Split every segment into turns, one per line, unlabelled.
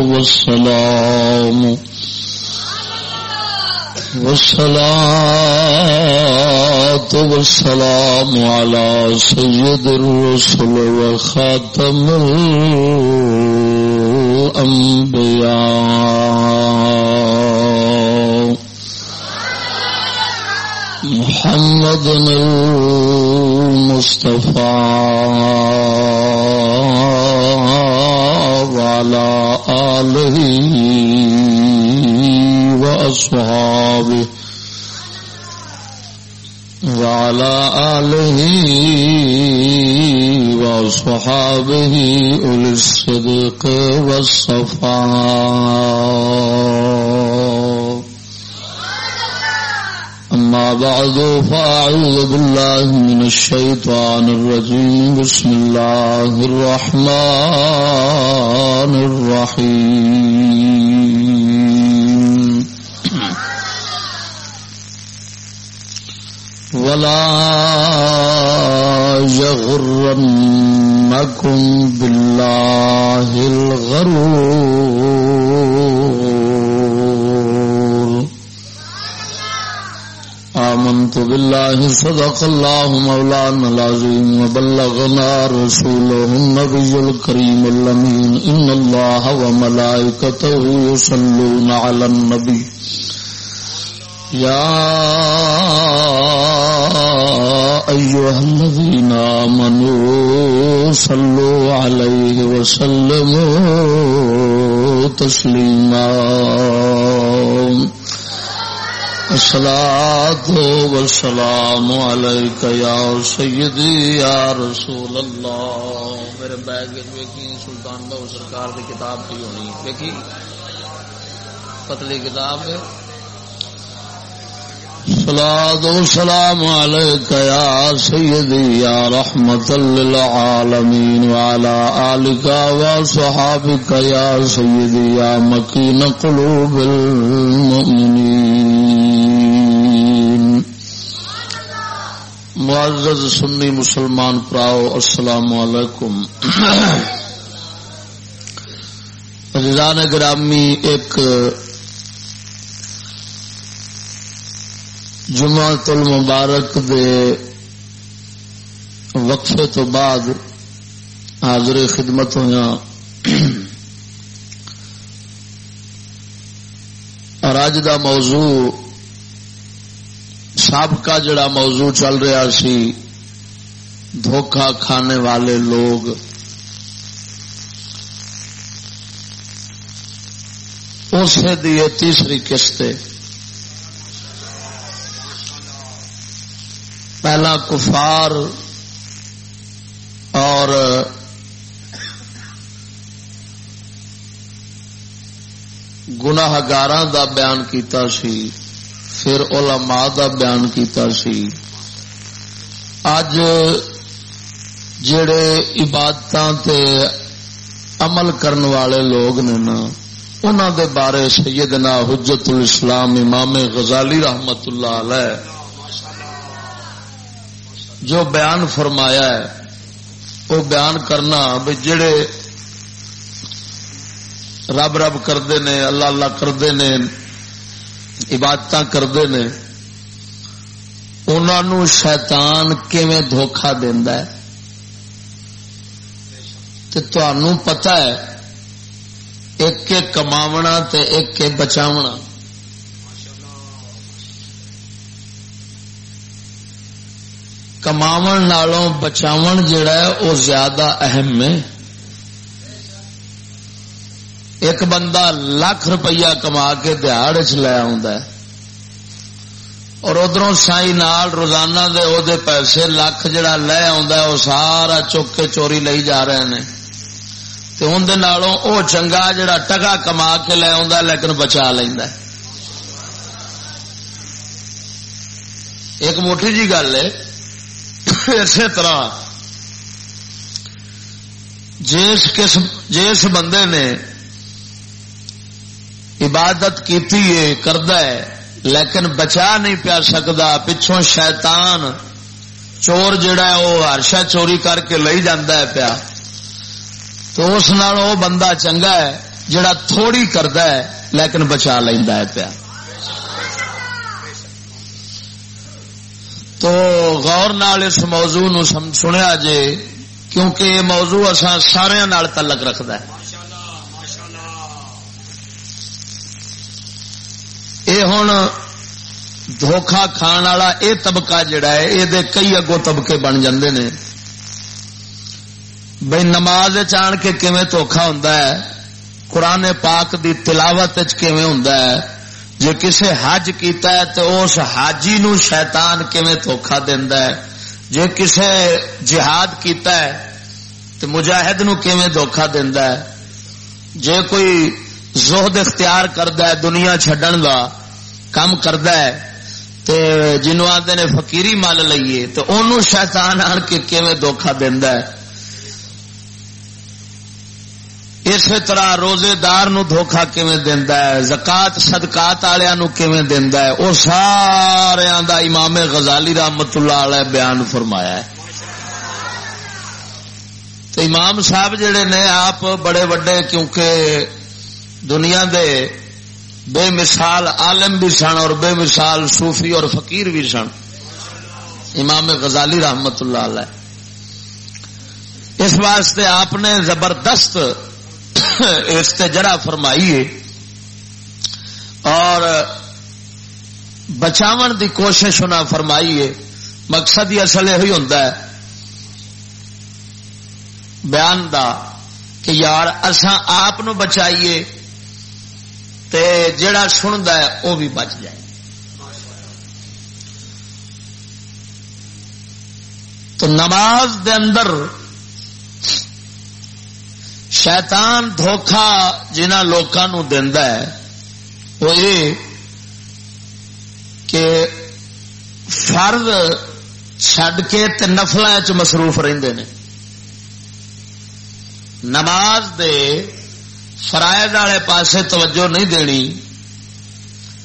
والسلام. والصلاة والسلام على سيد الرسل وخاتم الأنبياء. محمد المصطفى آله وأصحابه وعلى آله وأصحابه أولي الصدق والصفاء أما بعد، فأعوذ بالله من الشيطان الرجيم. بسم الله الرحمن الرحيم. ولا يغرنكم بالله الغرور. آمنت بالله صدق الله مولانا العظيم وبلغنا رسوله النبي الكريم اللمين إن الله وملائكته يصلون على النبي يا أيها الذين آمنوا صلوا عليه وسلموا تسليما الصلاة والسلام عليك يا سيدي، يا رسول اللہ میرے بیگ ویکھی سلطان بہو سرکار کی کتاب کی ہونی ویکھی پتلی کتاب ہے۔ سلاد سلام عليك يا سيدي يا رحمة للعالمين وعلى آلك وصحابك يا سيدي يا مكين قلوب المؤمنين معزز سنی مسلمان پراؤ، السلام علیکم. عزیزان گرامی، ایک جمع تل مبارک دے وقفے تو بعد حاضر خدمت ہوا اور اج دا موضوع سابقہ جڑا موضوع چل رہا سی، دھوکہ کھانے والے لوگ۔ اسے دی تیسری قسط پہلا کفار اور گناہ گار دا بیان کیتا سی، پھر علماء دا بیان کیتا سی۔ اج جڑے عبادت عمل کرن والے لوگ نے نا انہوں دے بارے سیدنا حجت الاسلام امام غزالی رحمت اللہ علیہ جو بیان فرمایا ہے، وہ بیان کرنا بھی جڑے رب رب کرتے نے، اللہ اللہ کرتے نے عبادت کرتے نے انہوں شیطان کیویں دھوکھا دینا ہے؟ تنوع پتا ہے، ایک کے کماونا تے ایک کے بچاونا۔ کماو نالوں بچاو جڑا ہے وہ زیادہ اہم ہے۔ ایک بندہ لاکھ روپیہ کما کے دہاڑ چ لے آ اور ادھر سائی نال روزانہ دے او دے پیسے لاکھ جڑا لے آ وہ سارا چک کے چوری لئی جا رہے ہیں تو اندر او چنگا جڑا ٹکا کما کے لے آ لیکن بچا لینا ایک موٹی جی گل ہے اسی طرح جس قسم جس بندے نے عبادت کی کرد لیکن بچا نہیں پیا سکتا، پچھوں شیطان چور جڑا ہے، وہ ہرشا چوری کر کے لئی جانا ہے پیا۔ تو اس نال وہ بندہ چنگا ہے، جڑا تھوڑی کرتا ہے، لیکن بچا لینا ہے پیا۔ تو غور نال اس موضوع نو سنیا جے، کیونکہ یہ موضوع اصا سارا تعلق رکھد یہ ہوں دھوکھا کھان والا یہ طبقہ جڑا ہے، یہ کئی اگوں طبقے بن جاندے نے۔ بھائی نماز چان کے کیویں دھوکھا ہوں قرآن پاک دی تلاوت کیویں ہوں جی کسے حج کیتا ہے تو اس حاجی نو شیطان کیویں دھوکھا دینا ہے؟ جی کسے جہاد کیتا ہے تو مجاہد نو کیویں دھوکھا دینا ہے؟ جے کوئی زہد اختیار کرد ہے دنیا چڈن کا کام کرد ہے، تے جنو آتے نے فقیری مل لئیے، تو انہوں شیطان آن کے کیویں دھوکھا دینا ہے؟ اسی طرح روزے دار نو دھوکھا کیویں دیندا ہے؟ زکات، صدقات والےاں نو کیویں دیندا ہے؟ او سارے دا امام غزالی رحمت اللہ علیہ بیان فرمایا ہے۔ تو امام صاحب جڑے نے آپ بڑے وڈے کیونکہ دنیا دے بے مثال عالم بھی سن اور بے مثال صوفی اور فقیر بھی سن، امام غزالی رحمت اللہ علیہ۔ اس واسطے آپ نے زبردست استجرا فرمائیے اور بچاو دی کوشش ہونا فرمائیے، مقصد ہی اصل یہ ہوتا ہے، بیان دا کہ یار اسان آپ بچائیے تے جڑا سنتا ہے وہ بھی بچ جائے۔ تو نماز دے اندر شیطان دھوکھا جنہ لوگوں دینا ہے، وہ یہ کہ فرد چڈ کے نفل چ مصروف رہتے ہیں نماز دے فرائض والے پاسے توجہ نہیں دینی۔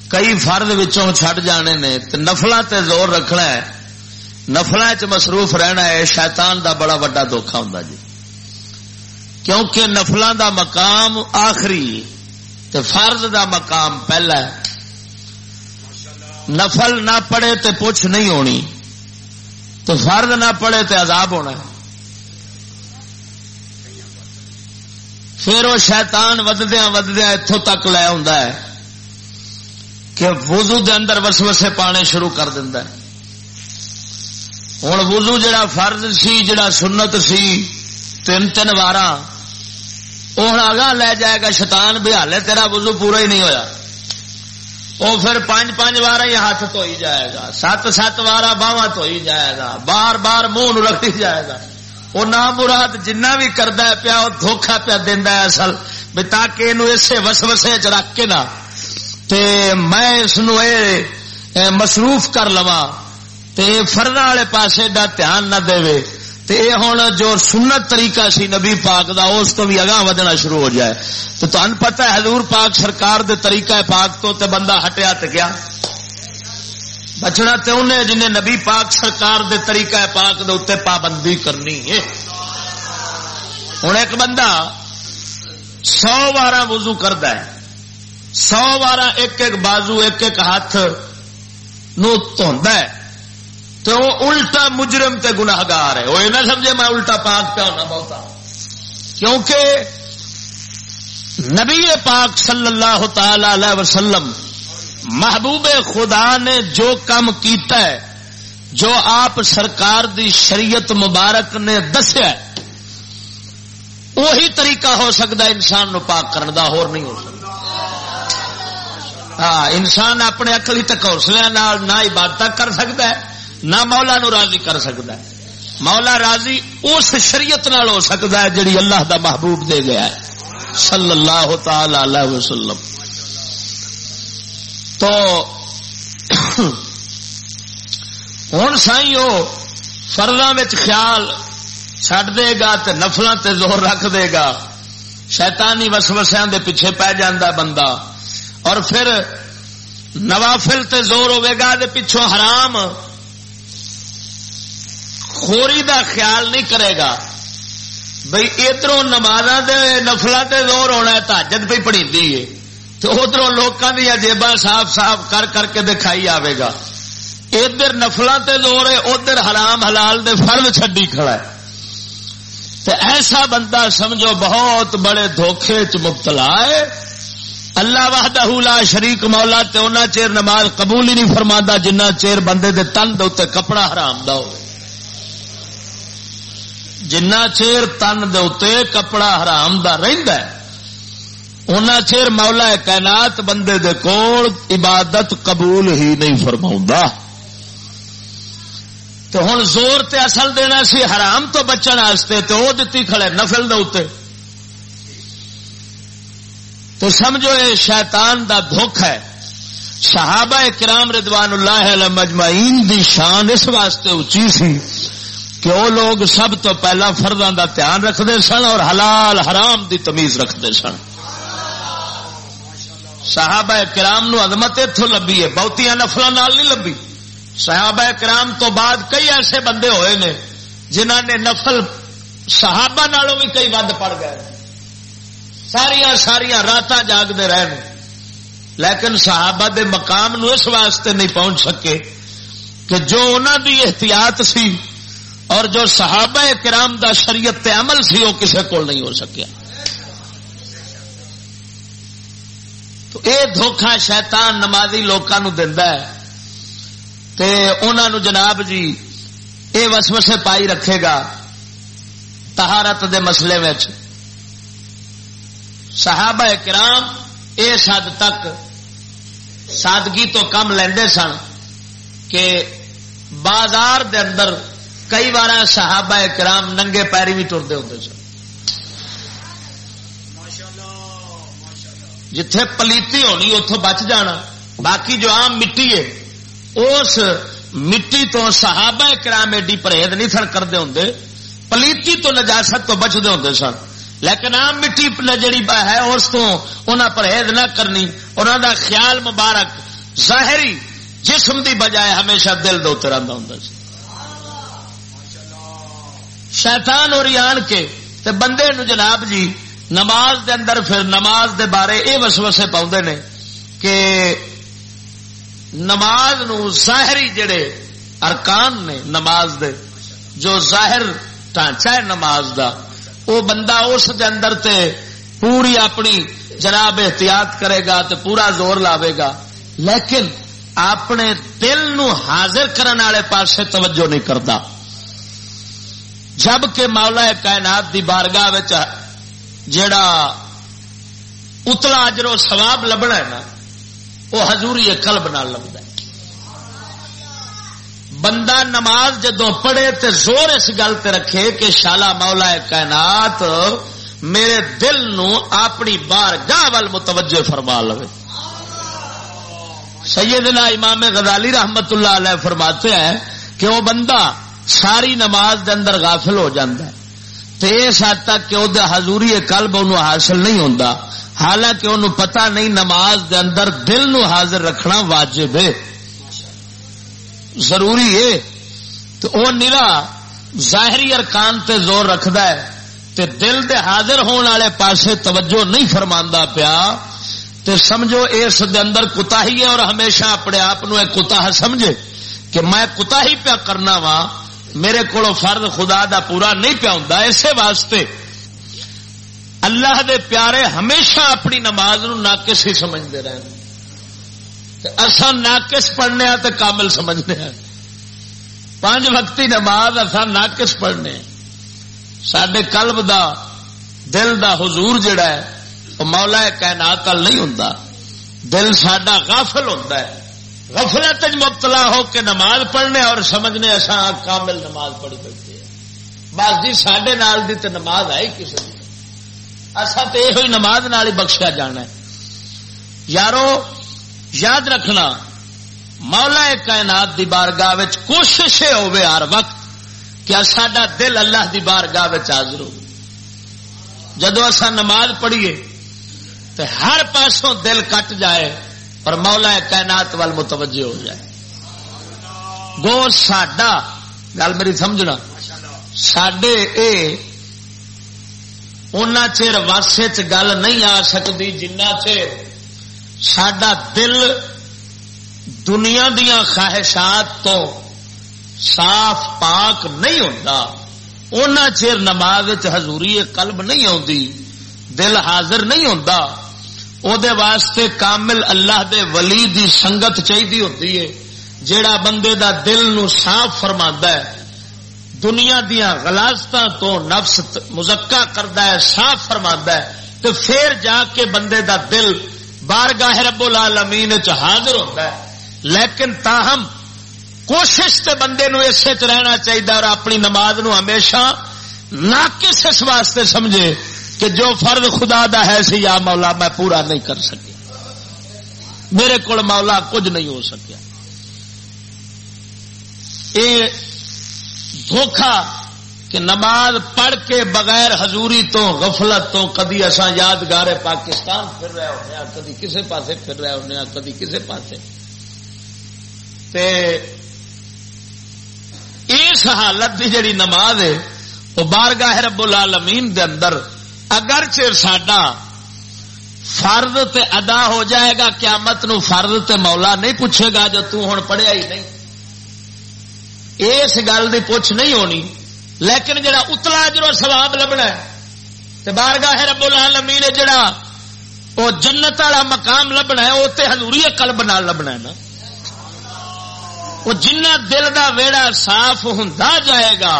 کئی فرد وچوں چھڈ جانے نے نفل تے زور رکھنا ہے۔ نفل چ مصروف رہنا ہے، شیطان دا بڑا وڈا دھوکھا ہوں جی۔ کیونکہ نفلوں دا مقام آخری تے فرض دا مقام پہلا ہے۔ نفل نہ پڑے تے پوچھ نہیں ہونی۔ تو فرض نہ پڑے تے عذاب ہونا ہے۔ پھر وہ شیطان وددیا وددیا اتوں تک لے ہے کہ وضو دے اندر وسوسے پانے شروع کر دینا ہوں وضو جڑا فرض سی، جڑا سنت سی، تین تین وار وہ اگاں لے جائے گا، شیطان بھی ہالے تیرا وضو پورا ہی نہیں ہویا۔ وہ پھر پانچ پانچ بار ہی ہاتھ تو ہی جائے گا، سات سات بار باہواں تو ہی جائے گا، بار بار منہ رکھی جائے گا۔ وہ نام مراد جنہ بھی کرتا ہے پیا، وہ دھوکھا پیا دینا ہے اصل۔ بھی تاکہ یہ اسے وس وسے چ رکھ کے نا تے میں اس مصروف کر لوا فرد والے پاسے دا دھیان نہ دے تے ہوں جو سنت طریقہ سی نبی پاک دا، اس تو بھی اگاں ودنا شروع ہو جائے۔ تو تن پتہ ہے، حضور پاک سرکار دے طریقہ پاک تو تے بندہ ہٹیا تے گیا۔ بچنا تے انہیں جنہیں نبی پاک سرکار دے طریقہ پاک دے اتنے پابندی کرنی ہے۔ ہوں ایک بندہ سو بارہ وضو کرد ہے۔ سو بارہ ایک ایک بازو، ایک ایک ہاتھ نو ہے۔ تو وہ الٹا مجرم تے گناہگار ہے۔ وہ یہ نہ سمجھے میں الٹا پاک پہ ہونا بہت کیونکہ نبی پاک صلی اللہ تعالی علیہ وسلم محبوب خدا نے جو کام کیتا ہے، جو آپ سرکار دی شریعت مبارک نے دسیا وہی طریقہ ہو سکتا ہے انسان نو پاک کرنے دا اور نہیں ہو سکتا۔ ہاں انسان اپنے اکلی تک حوصلے نہ عبادت کر سکتا ہے۔ نہ مولا نو راضی کر سکتا ہے۔ مولا راضی اس شریعت نال ہو سکتا ہے جڑی اللہ دا محبوب دے گیا ہے۔ صلی اللہ تعالی علیہ وسلم۔ تو ہوں سائی وہ فردا خیال چڈ دے گا تو نفل تے زور رکھ دے گا۔ شیطانی وسوسیا دے پیچھے پی جا بندہ۔ اور پھر نوافل تے زور ہوے گا دے پچھوں حرام۔ خوری دا خیال نہیں کرے گا۔ بھائی ادھر نماز نفل سے زور ہونا تاجد پہ پڑھی ہے۔ تو ادھر لوگوں دیا جیبا صاف صاف کر کر کے دکھائی آئے گا۔ ادھر نفل سے زور ہے، ادھر حرام حلال دے فرد چڈی کھڑا ہے۔ تو ایسا بندہ سمجھو بہت بڑے دھوکھے چ مبتلا ہے۔ اللہ وحدہ لا شریک مولا تے اونا چیر نماز قبول ہی نہیں فرما جنہ چیر بندے دے تن دے کپڑا حرام دا ہو جنہ چیر تن دے کپڑا حرام دا رہندا ہے اونا چیر مولا کائنات بندے دے کول عبادت قبول ہی نہیں فرما تو ہوں زور تے اصل دینا سی حرام تو بچن واسطے تو وہ دتی کھڑے نفل دے تو سمجھو یہ شیطان دا دکھ ہے۔ صحابہ کرام ردوان اللہ مجمعین دی شان اس واسطے اچھی سی۔ کہ وہ لوگ سب تو پہلا فرداں دا دھیان رکھتے سن اور حلال حرام دی تمیز رکھتے سن۔ صحابہ کرام نو عظمت اتوں لبھی ہے، بہتیاں نفل نہیں لبھی۔ صحابہ کرام تو بعد کئی ایسے بندے ہوئے نے جنہ نے نفل صحابہ نالوں بھی کئی ود پڑ گئے۔ ساریا ساریا رات جاگتے رہے لیکن صحابہ دے مقام نو اس واسطے نہیں پہنچ سکے کہ جو انہوں دی احتیاط سی اور جو صحابہ کرام دا شریعت عمل سی وہ کسے کو نہیں ہو سکیا۔ تو اے دھوکھا شیطان نمازی لوگوں ہے۔ تے انہوں جناب جی اے وسوسے پائی رکھے گا تہارت دے مسئلے میں صحابہ کرام اس حد تک سادگی تو کم لیندے سن کہ بازار دے اندر کئی بار صحابہ کرام ننگے پیری بھی ٹرتے ہوتے سن۔ جتھے پلیتی ہونی اتوں بچ جانا۔ باقی جو عام مٹی ہے، اس مٹی تو صحابہ کرام ایڈی پرہیز نہیں سن کرتے ہوں پلیتی تو نجاست تو بچتے ہوں سن۔ لیکن آم مٹی جڑی ہے، اس کو انہیں پرہیز نہ کرنی۔ انہوں دا خیال مبارک، ظاہری جسم دی بجائے ہمیشہ دل دے رہتا ہوں شیطان اور آن کے تے بندے نو جناب جی نماز دے اندر پھر نماز دے بارے یہ وسوسے پاؤں نے کہ نماز نو ظاہری جڑے ارکان نے نماز دے جو ظاہر ٹانچہ ہے نماز دا وہ بندہ اس دے اندر تے پوری اپنی جناب احتیاط کرے گا تو پورا زور لاوے گا۔ لیکن اپنے دل نو حاضر کرنے والے پاس توجہ نہیں کرتا۔ جبکہ مولا کائنات دی بارگاہ جڑا اتلا اجرو سواب لبنا ہے نا، وہ ہزوری قلب نال لگتا ہے۔ بندہ نماز جدو پڑھے تے زور اس گل تے رکھے کہ شالا مولا کائنات میرے دل نو اپنی بار گاہ وال متوجہ فرما لو سیدنا امام غزالی رحمت اللہ علیہ فرماتے ہیں کہ وہ بندہ ساری نماز دے اندر غافل ہو جاتا ہے۔ تو اس حد تک کہ وہ حضوری قلب انہوں حاصل نہیں ہوتا حالانکہ انہوں پتہ نہیں نماز دے اندر دل نو حاضر رکھنا واجب ہے۔ ضروری ہے۔ تو وہ نیلا ظاہری ارکان تے زور رکھد تے دل دے حاضر ہونے والے پاسے توجہ نہیں فرما پیا۔ تے سمجھو اس دے اندر کتا ہی ہے اور ہمیشہ اپنے آپ کتا سمجھے کہ میں کتا ہی پیا کرنا وا میرے کو فرد خدا دا پورا نہیں پیا ہوں اسی واسطے اللہ دے پیارے ہمیشہ اپنی نماز نو ناقص ہی سمجھتے رہے اصا ناقص پڑھنے تو کامل سمجھنے ہیں پانچ وقتی نماز اصا ناقص پڑھنے سڈے کلب دا، دل دا حضور جڑا ہے، وہ مولا کائنات نہیں ہوں دل سڈا غافل ہوتا ہے۔ غفلت مبتلا ہو کے نماز پڑھنے اور سمجھنے اصا کامل نماز پڑھی بیٹھے بس جی سڈے نال دی تو نماز آئی کسی اصا تو یہ نماز نال ہی بخشیا جانا ہے۔ یارو، یاد رکھنا، مولا کائنات دی بارگاہ کوشش ہوے ہر وقت کہ سڈا دل اللہ دی بارگاہ حاضر ہو۔ جدو اصا نماز پڑھیے تو ہر پاسوں دل کٹ جائے۔ اور مولا کائنات وال متوجہ ہو جائے۔ گو ساڈا، گل میری سمجھنا سڈے اے ان چر وس گل نہیں آ سکتی جنہ چر سڈا دل دنیا دیا خواہشات تو صاف پاک نہیں ہوتا ان چر نماز ہزوری قلب نہیں آتی دل حاضر نہیں ہوتا او دے واسطے کامل اللہ دے ولی دی سنگت چاہیے ہوتی ہے جیڑا بندے دا دل نو صاف فرما ہے دنیا دیا غلاست تو نفس مزکا کرتا ہے صاف فرما ہے تو پھر جا کے بندے دا دل بار گاہ رب العالمین حاضر ہوتا ہے لیکن تاہم کوشش تے بندے نو اسے چ رہنا چاہیے اور اپنی نماز نو ہمیشہ نہ کس اس واسطے سمجھے کہ جو فرد خدا دا ہے سی یا مولا میں پورا نہیں کر سکیا۔ میرے کو مولا کچھ نہیں ہو سکیا۔ یہ دھوکھا کہ نماز پڑھ کے بغیر حضوری تو غفلت تو کدی اصا یادگار پاکستان پھر رہے ہونے کدی کسے پاسے پھر رہے ہونے کدی کسے پاسے۔ تے اس حالت کی جڑی نماز ہے، وہ بارگاہ رب العالمین دے اندر اگر چر ساڈا فرد تے ادا ہو جائے گا، قیامت نو فرد تے مولا نہیں پوچھے گا جو تو ہوں پڑھیا ہی نہیں۔ اس گل کی پوچھ نہیں ہونی، لیکن جڑا اتلا جرو سواب لبنا ہے بارگاہ رب العالمین جڑا وہ جنت والا مقام لبنا ہے وہ تو ہزوری قلب نال لبنا ہے نا۔ وہ جنہ دل دا ویڑا صاف ہوں جائے گا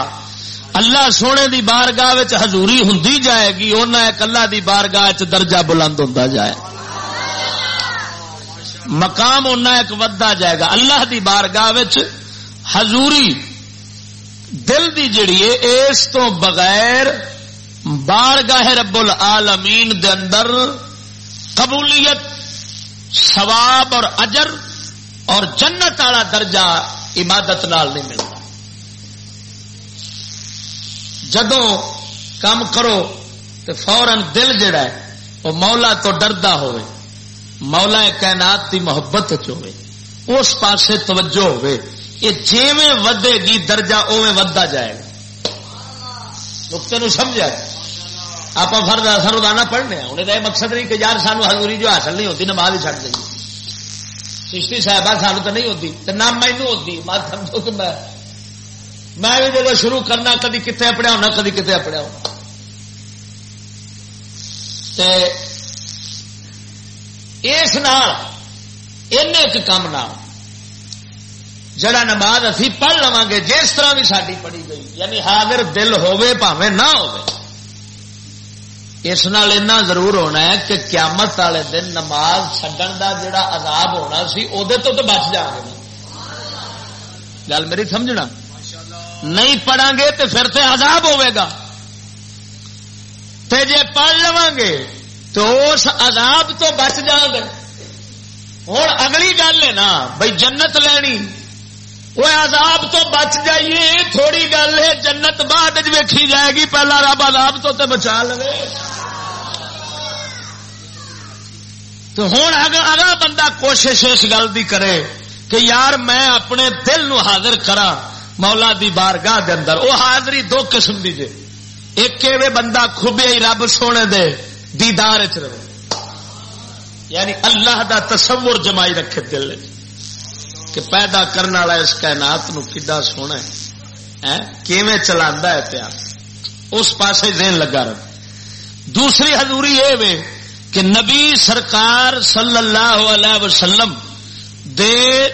اللہ سونے دی بارگاہ ہزوری ہوں جائے گی ایک اللہ دی بارگاہ درجہ بلند ہوں جائے۔ مقام ایک ودا جائے گا۔ اللہ دی بارگاہ ہزوری دل دی جڑی ہے، اس تو بغیر بارگاہ رب العالمین دے اندر قبولیت، ثواب اور اجر اور جنت والا درجہ عبادت نال نہیں ملتا۔ جدو کام کرو تو فورن دل جڑا ہے وہ مولا تو ڈردا ہوئے۔ مولا کائنات کی محبت ہوئے۔ اس پاسے توجہ ہوئے۔ یہ جیویں ودے گی، درجہ اوے ودا جائے گا۔ نقطے سمجھا آپ فرد اثر روزانہ پڑھنے ہیں۔ انہیں یہ مقصد نہیں کہ یار سانو حضوری جو حاصل نہیں ہوتی، نماز ہی چڑھ دیں چشتی صاحبہ سانو تو نہیں ہوتی، تو نہ مینو ہوتی۔ مت سمجھو کہ میں میں بھی جب شروع کرنا، کدی کتنے اپنے ہونا، کدی کتنے اپنے ہونا۔ اس کام نہ جڑا نماز اسی پڑھ لوا گے جس طرح بھی ساری پڑھی گئی یعنی حاضر دل ہوے پاوے نہ ہو اس نال اتنا ضرور ہونا ہے کہ قیامت والے دن نماز چڈن کا جڑا عذاب ہونا سی وہ تو بچ جا گے گل میری سمجھنا؟ نہیں پڑھا گے تو پھر سے عذاب ہوے گا۔ تے جے پڑھ لوا گے تو اس عذاب تو بچ جان گے۔ ہوں اگلی گل ہے نا بھائی جنت لینی۔ وہ عذاب تو بچ جائیے، تھوڑی گل ہے، جنت بعد ویکھی جائے گی، پہلا رب عذاب تو تے بچا لے تو ہوں اگر بندہ کوشش اس گل کی کرے کہ یار میں اپنے دل نو حاضر کرا مولا دی بارگاہ دے اندر وہ حاضری دو قسم دی جے۔ ایک بندہ خوبیا ہی رب سونے دے دیدار چ رہے۔ یعنی اللہ دا تصور جمائی رکھے دل کہ پیدا کرنے والا اس کائنات نو کڈا سونا ہے؟ کیویں چلا ہے پیا اس پاسے دین لگا رہا دوسری حضوری یہ وے کہ نبی سرکار صلی اللہ علیہ وسلم دے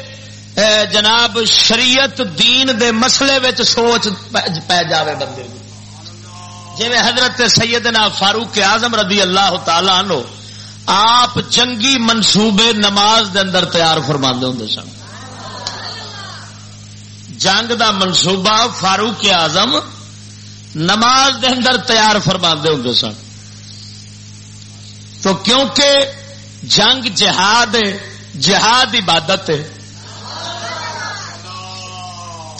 جناب، شریعت دین دے مسئلے وچ سوچ پی جاوے بندے جی حضرت سیدنا فاروق اعظم رضی اللہ تعالی عنہ آپ جنگی منصوبے نماز دے اندر تیار فرما ہوں سن۔ جنگ دا منصوبہ فاروق اعظم نماز دے اندر تیار فرما ہوں سن۔ تو کیونکہ جنگ جہاد جہاد عبادت ہے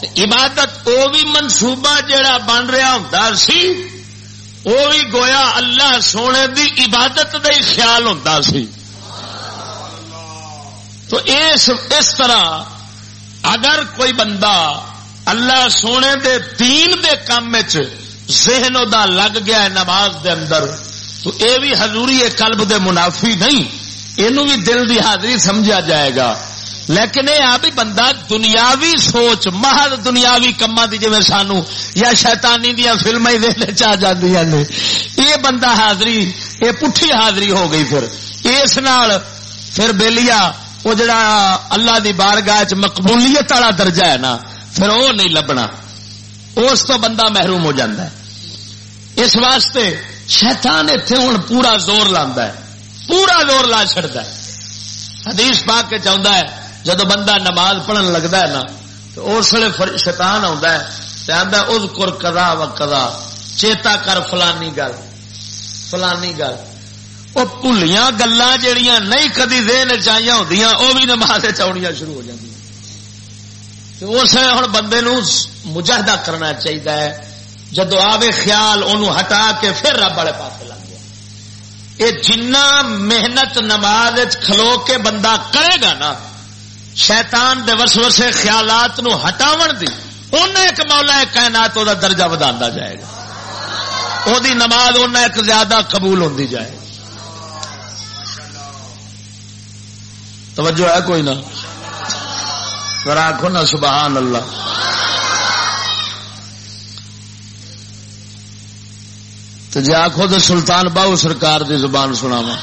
عبادت وہ بھی منصوبہ جڑا بن رہا ہوں سی وہ بھی گویا اللہ سونے دی عبادت کا ہی خیال ہوں سی۔ تو اس اس طرح اگر کوئی بندہ اللہ سونے دے دین دے کام ذہن دا لگ گیا ہے نماز دے اندر، تو اے بھی حضوری قلب دے منافی نہیں یہ بھی دل دی حاضری سمجھا جائے گا۔ لیکن یہ آ بھی بندہ دنیاوی سوچ، محض دنیاوی کما دی جی سانو، یا شیطانی دیا فلم ہی چاہ جاتی نے۔ یہ بندہ حاضری، یہ پٹھی حاضری ہو گئی پھر۔ اس نال پھر بےلیا وہ جڑا اللہ دی بارگاہ چ مقبولیت والا درجہ ہے نا، پھر وہ نہیں لبنا۔ اس تو بندہ محروم ہو جاتا ہے۔ اس واسطے شیطان اتنے ہوں پورا زور لانا ہے۔ پورا زور لا چڑتا ہے۔ حدیث پا کے چاہتا ہے جب بندہ نماز پڑھن لگتا ہے نا، تو اس ویل شیتان آتا ہے آدھا اد کر کدا و کدا چیتا کر فلانی گل فلانی گل۔ وہ پلیاں گلا جہیا نہیں کدی دین چاہیے ہوتی وہ بھی نماز چاؤنیا شروع ہو جاتی اس ہوں بندے نو مجاہدہ کرنا چاہیے جدو آوے خیال انہوں ہٹا کے پھر رب والے پاس لگ گیا یہ جنہ محنت نماز کھلو کے بندہ کرے گا نا شیطان دے وسوسے خیالات نو ہٹاون دی انہیں ایک مولا ایک کائنات دا درجہ ودا جائے گا۔ او دی نماز انہیں ایک زیادہ قبول ہوندی جائے توجہ ہے کوئی نہ؟ آخو نا سبحان اللہ۔ تو جی آخو تو سلطان باہو سرکار دی زبان سناوا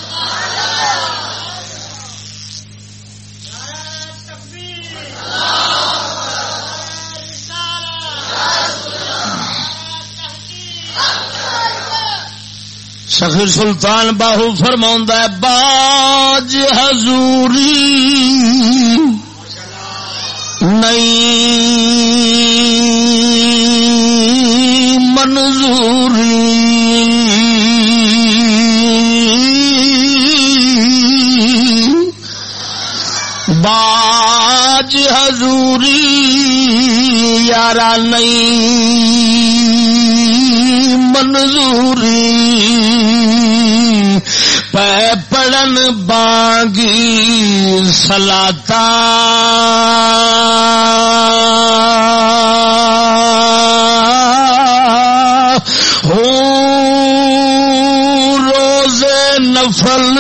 سخی سلطان باہو فرما باج حضوری نئی منظوری۔ باج حضوری یارا نہیں منظوری۔ پہ پڑن بانگی سلاتا۔ ہو روز نفل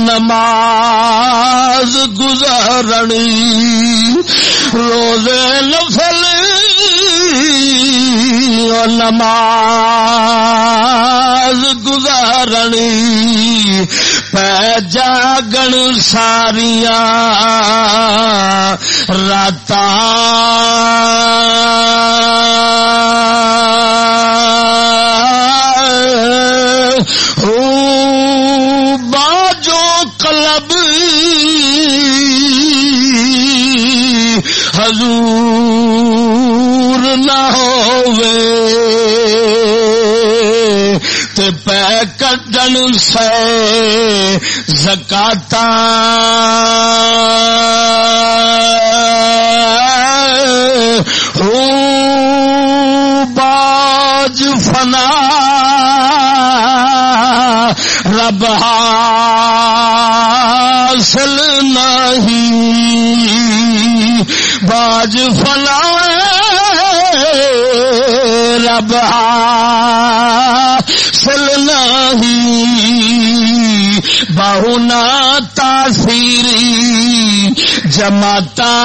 نماز گزارنی۔ روز نفل نماز گزارنی پہ جاگن ساریا رات باجو کلب۔ حضور نہ پہ سے زکاتا۔ باج فنا۔ رب حاصل نہیں۔ باج فنا۔ رب حاصل نہیں۔ بہنا تاثیری جماتا۔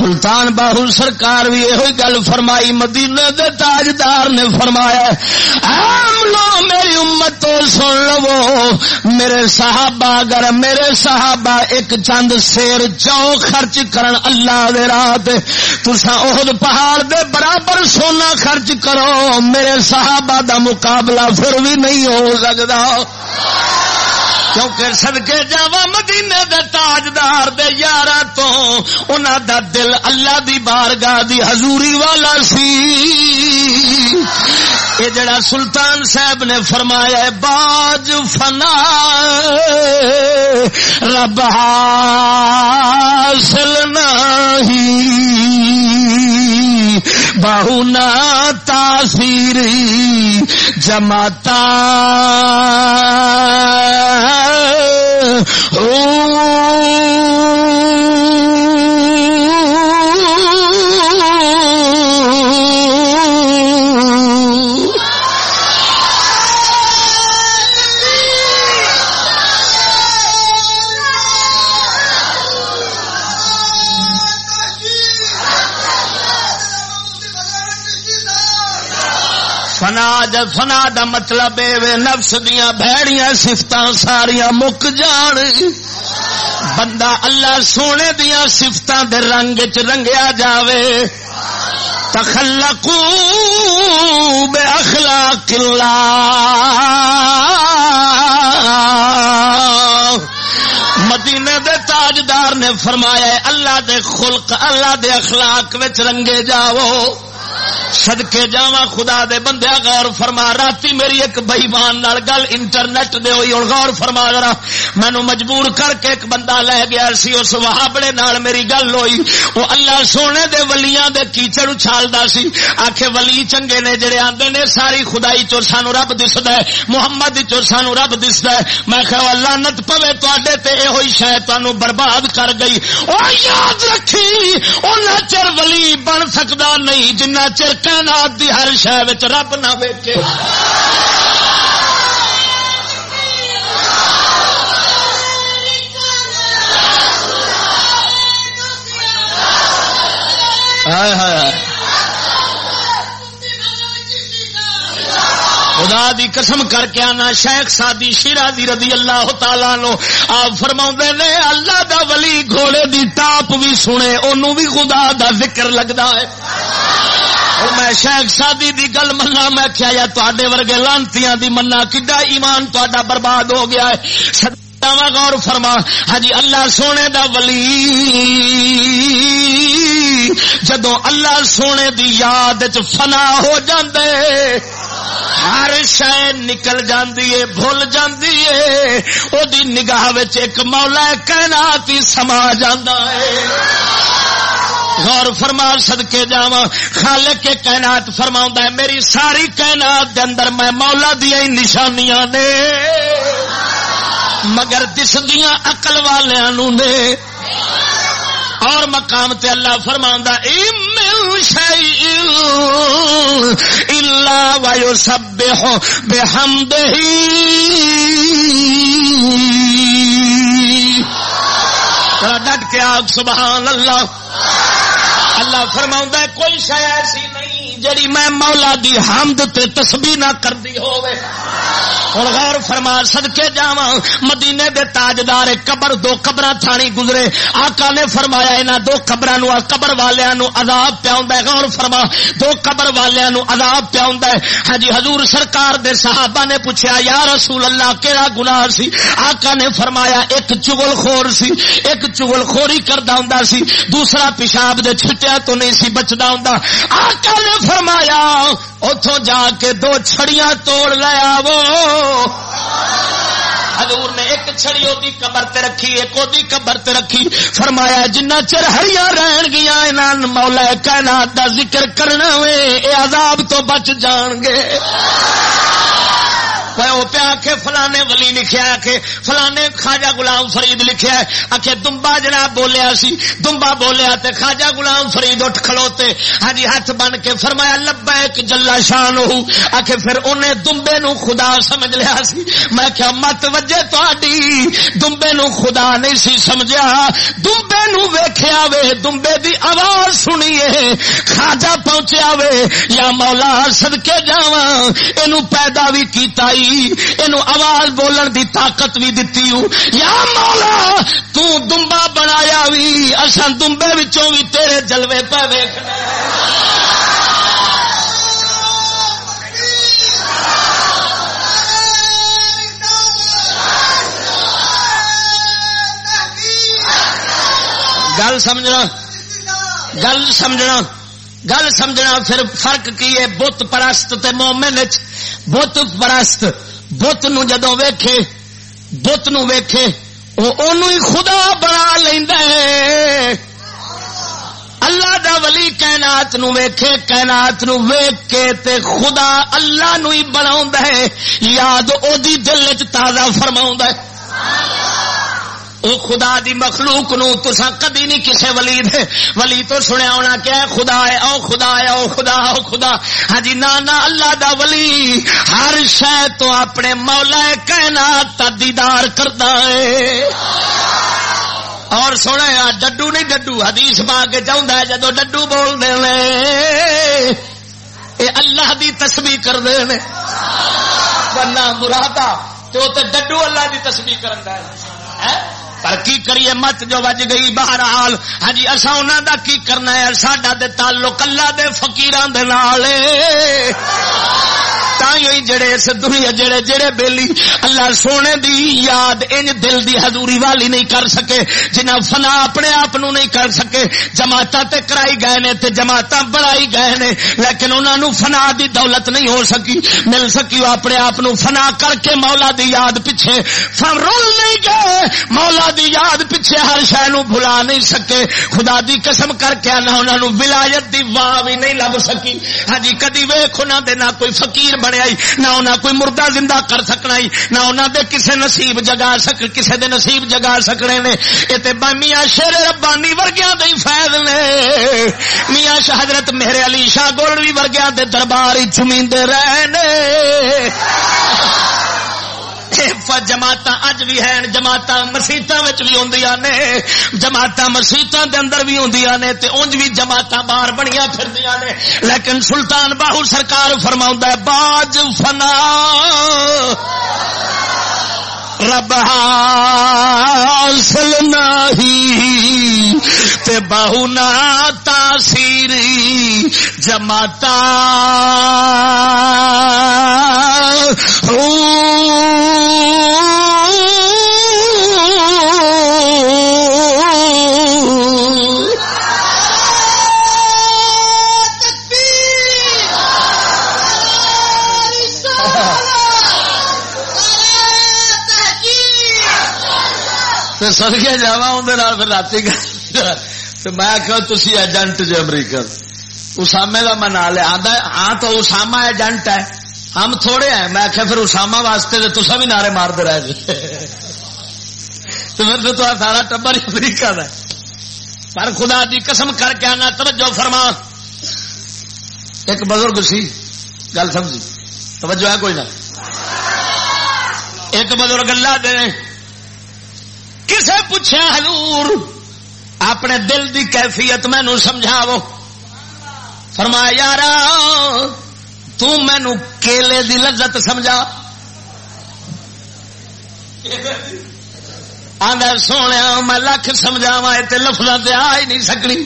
سلطان باہو سرکار بھی یہ گل فرمائی مدینے دے تاجدار نے فرمایا لو میری امت تو سن لو، میرے صحابہ اگر میرے صحابہ ایک چند سیر چو خرچ کرن اللہ دے رات تسا عہد پہاڑ دے برابر سونا خرچ کرو، میرے صحابہ دا مقابلہ پھر بھی نہیں ہو سکتا کیونکہ سدکے جا مدینے دے تاجدار دے یار تو انہوں دا دل اللہ دی بارگاہ دی حضوری والا سی۔ یہ جڑا سلطان صاحب نے فرمایا باج فنا، رب حاصل نہیں بہونا تاثیر جماتا۔ او جماتا فنا دا مطلب اے نفس دیا بھڑیاں سفت ساریا مک جان۔ بندہ اللہ سونے دیا سفت دے رنگ چ رنگیا جاوے۔ تخلقو بے اخلاق اللہ۔ مدینے دے تاجدار نے فرمایا اللہ دے خلق، اللہ دے اخلاق وچ رنگے جاؤ۔ سدکے جا خدا دے بندے، غور فرما، راتی میری ایک بئیمان گل انٹرنیٹ دے ہوئی اور غور فرما ذرا۔ مینو مجبور کر کے ایک بندہ لے گیا سی، اس وہابڑے نال میری گل ہوئی۔ وہ اللہ سونے دے ولیاں دے کیچڑ اچھالدا سی۔ آکھے، ولی چنگے نے جڑے آندے نے، ساری خدائی چور سانو رب دسدا ہے، محمد چور سانو رب دسدا ہے۔ میں کہ اللہ پوے تواڈے تے اے ہوئی شاید تانوں برباد کر گئی۔ او یاد رکھی او چر ولی بن سکدا نہیں، جنہ چر کائنات دی ہر شہ رب نہ ویکے خدا دی قسم کر کے آنا، شیخ سادی شیرا دی رضی اللہ تعالی نو آپ فرما نے، اللہ دا ولی گھوڑے دی ٹاپ بھی سنے انہوں بھی خدا دا ذکر لگتا ہے۔ اور میں شیخ شادی دی گل منا میں کیا یا تے ورگے لانتیاں دی منا کڈا ایمان تا برباد ہو گیا ہے غور فرما ہجی ہاں اللہ سونے دا ولی جدو اللہ سونے دی یاد چ فنا ہو جاندے ہر شہ نکل جاندی ہے بھول جاندی ہے او دی نگاہ ایک مولا کائنات ہی سما جاندا ہے غور فرما سد کے جا خال کے کائنات فرما ہے، میری ساری کائنات دے اندر میں مولا دیا نشانیاں نے۔ مگر دس دیا اقل والوں نے۔ اور مقام تے اللہ فرما اللہ وایو سب بے ہم ڈٹ کے آگ، سبحان اللہ۔ اللہ فرما کوئی شاید ایسی نہیں جڑی میں مولا دی حمد تے تسبیح نہ کر دی ہوئے اور غور فرما سدکے جا مدینے دے تاجدار قبر دو قبر تھانی گزرے۔ آقا نے فرمایا یہاں دو قبر قبر والوں عذاب پیا غور فرما، دو قبر والوں عذاب پیا ہاں جی، حضور سرکار دے صحابہ نے پوچھا یا رسول اللہ کہڑا گناہ سی؟ آقا نے فرمایا، ایک چگل خور سی۔ ایک چگل خوری کردا ہوں سی۔ دوسرا پیشاب دے چھٹیا تو نہیں سی بچتا ہوں آقا نے فرمایا اتوں جا کے دو چھڑیاں توڑ لیا وہ۔ حضور نے ایک چھڑی وہی قبر تے رکھی، ایک وہی قبر تے رکھی۔ فرمایا، جنہ چر ہریاں رہن گیا انہاں مولا کائنات دا ذکر کرنا وے، اے عذاب تو بچ جان گے۔ پیا کے فلانے ولی لکھیا کہ فلانے خاجا گلام فرید لکھیا ہے آخے دمبا جناب بولیا سی دمبا بولیا تے خاجا گلام فرید اٹھ کھلوتے ہاں جی ہاتھ بن کے فرمایا لبا ایک جلا شان ہو آخے پھر انہیں دمبے نو خدا سمجھ لیا سی میں کیا مت وجے تھی دمبے نو خدا نہیں سی سمجھا دمبے نو ویخیا وے دمبے دی آواز سنیے خاجا پہنچیا وے یا مولا سدکے جا یہ پیدا بھی کیتا ہوئی اینو آواز بولن دی طاقت بھی دتی ہوں۔ یا مولا، تو دمبا بنایا وی، اساں دمبے وچوں بھی تیرے جلوے پہ ویکھنا گل سمجھنا گل سمجھنا گل سمجھنا، پھر فرق کی ہے؟ بت پرست تے مومن چ بت پرست، بت نو جدو ویکھے، بت نو ویکھے وہ خدا بنا لیند اللہ دا ولی کائنات نو ویکھے، کائنات نو ویکھ کے تے خدا اللہ نو ہی بناوندا ہے۔ یاد او دی دل وچ تازہ فرماوندا ہے۔ او خدا دی مخلوق نو تسا کدی نہیں کسے ولی دے ولی تو سنیا ہونا کیا خدا ہے او خدا ہے او خدا او خدا۔ ہاں جی نانا اللہ دا ولی ہر شہ تو اپنے مولا کائنات تا دیدار کرتا ہے اور سونا ڈڈو نہیں ڈڈو، حدیث پا کے چاہتا ہے جدو ڈڈو بول دے اے اللہ دی تسبیح کر دے مرادا تو ڈڈو اللہ دی تسبیح کرتا ہے۔ ہاں؟ پر کی کریے مت جو وج گئی باہر حال ہاں جی اصا انہوں کا کی کرنا ہے؟ ساڈا دے تعلق اللہ دے فقیران دے نال جڑے اس دنیا جڑے جڑے بیلی اللہ سونے دی یاد ان دل دی حضوری والی نہیں کر سکے جنہ فنا اپنے آپ نہیں کر سکے جماعت تے کرائی گئے نے تے جماعت بڑھائی گئے نے لیکن انہوں نے فنا دی دولت نہیں ہو سکی مل سکی اپنے آپ فنا کر کے مولا دی یاد پیچھے رول نہیں گئے مولا دی یاد پیچھے ہر شہ نو بھلا نہیں سکے خدا دی قسم کر کے نہ انہوں نے ولایت دی واہ بھی نہیں لب سکی ہاں جی کدی ویخ انہوں دے نہ کوئی فقیر بنیا نہ کوئی مردہ زندہ کر سکنا نہ انہوں دے کسے نصیب جگا سک، کسے دے نصیب جگا سکنے نے۔ یہ تو میاں شیر ربانی ورگیا دے فیض نے۔ میاں شہادرت میرے علی شاہ گولوی ورگیا دے دربار ہی چمیندے رہنے جماعت اج بھی ہیں جماعت مسیطا بھی ہوں نے جماعت مسیطا دے اندر بھی ہوں نے تے انج بھی جماعت باہر بنیا پھر نے۔ لیکن سلطان باہو سرکار فرما ہے، باج فنا۔ رب حاصل نہیں تے بہو نا تاثیری جماتا۔
سدکے جا پھر رات میں آخر تھی ایجنٹ جی امریکہ. اسامے کا میں نام لیا ہاں تو اسامہ ایجنٹ ہے۔ ہم تھوڑے ہیں. میں آخیا پھر اسامہ واسطے تو تصا بھی نعرے مارتے رہ جی. تو پھر تو سارا ٹبر امریکہ کا پر خدا دی قسم کر کے آنا، توجہ فرما۔ ایک بزرگ سی، گل سمجھی؟ توجہ ہے کوئی نہ؟ ایک بزرگ اللہ دے کسے پوچھا حضور؟ اپنے دل دی کیفیت مینو سمجھاو فرمایا یار تینو کیلے دی لذت سمجھا۔ آدھا سونے میں لکھ سمجھاوا تے لفظ تے آ ہی نہیں سکنی۔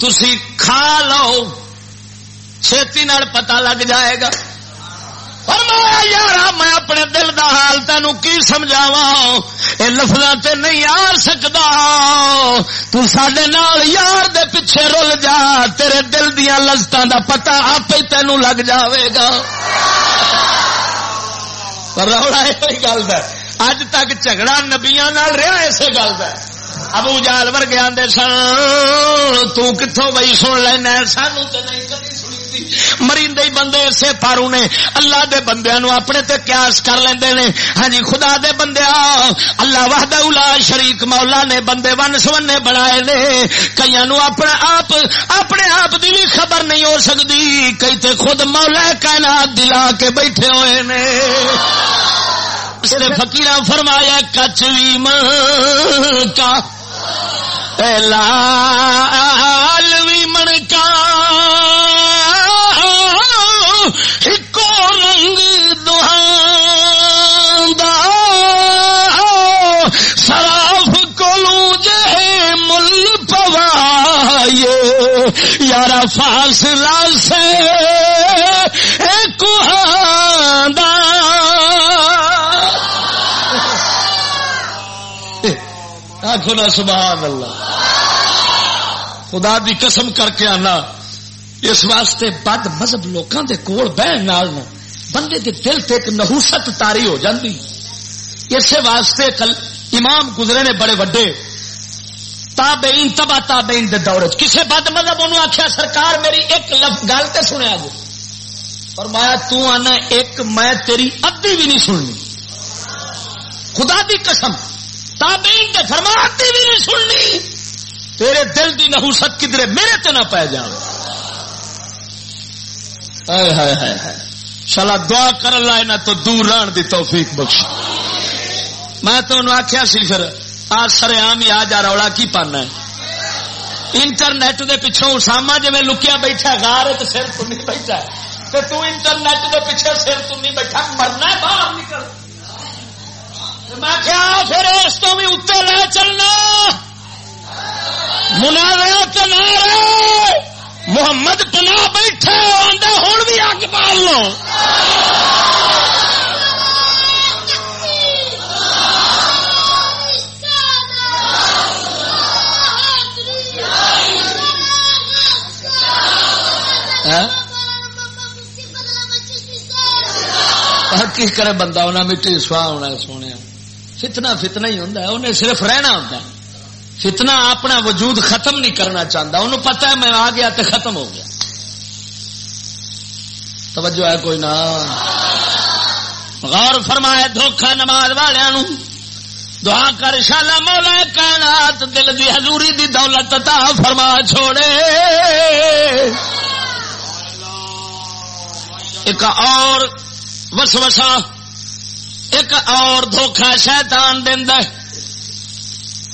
تھی کھا لو، چھتی پتا لگ جائے گا۔ فرمایا، یار میں اپنے دل دا حال تین کی سمجھاوا یہ لفظ تے نہیں آ سکتا تو سڈے نال یار دے پیچھے رول جا، تیرے دل دیا لذت دا پتا آپ ہی تینوں لگ جاوے گا۔ روڑا یہ گل اج تک جھگڑا نبیا رہا اسی گل کا ابو جال ورگے آدھے سن تتوں بئی سن لینا سانو تو نہیں، کبھی مرین بندے اسے پارو نے۔ اللہ دے بندے نو اپنے تے قیاس کر لیندے نے۔ ہاں جی خدا دے بندے اللہ وحدہ اولا شریک مولا نے بندے ون سونے بنائے نے۔ کئی نو اپنے آپ اپنے آپ دی بھی خبر نہیں ہو سکتی کئی تے خود مولا کائنات دلا کے بیٹھے ہوئے نے۔ اس فکیر فرمایا کچوی من کا لال پوائے یار فاصلہ سے
آخو نا سبحان اللہ خدا دی قسم کر کے آنا۔ اس واسطے بد مذہب لوگوں کے کول بہن بندے دے دل تے ایک نحوست تاری ہو جاندی۔ اسی واسطے کل امام گزرے نے بڑے وڈے تابعین تبا تابعین دے دور کسے بد مذہب انہوں آخیا سرکار میری ایک لفظ گل تے سنیا جی۔ فرمایا، تو آنا ایک، میں تیری ادی بھی نہیں سننی۔ خدا دی قسم، تابعین دے فرما ادی بھی نہیں سننی۔ تیرے دل دی نحوست کدھر میرے تے نہ پی جا شالا دعا کر لا تو دور رہن دی توفیق بخش میں تو انہوں آخیا سی، پھر آ سر آم ہی آ جا رولا کی پانا ہے؟ انٹرنیٹ دے پچھوں اسامہ جی میں لکیا بیٹھا گار تو سر تو نہیں بیٹھا تو تو انٹرنیٹ دے پیچھے سر تو نہیں بیٹھا، مرنا باہر نکل۔ میں کیا پھر اس تو بھی اتنے لے چلنا۔ مناظرہ تو محمد پنا بیٹھے آدھے ہوں بھی اگ پال لو۔ ہاں؟ کی کرے بندہ انہیں مٹی سواہ ہونا سونے فتنا فتنا ہی ہوں انہیں صرف رہنا ہوتا فتنا اپنا وجود ختم نہیں کرنا چاہتا انہوں پتا ہے میں آ گیا تو ختم ہو گیا۔ توجہ ہے کوئی نہ۔ غور فرمائے دھوکھا نماز والوں دعا کر شالا مولا کائنات، دل دی حضوری دی دولت تا فرما چھوڑے۔ ایک اور وسوسہ، ایک اور دھوکھا شیطان دینا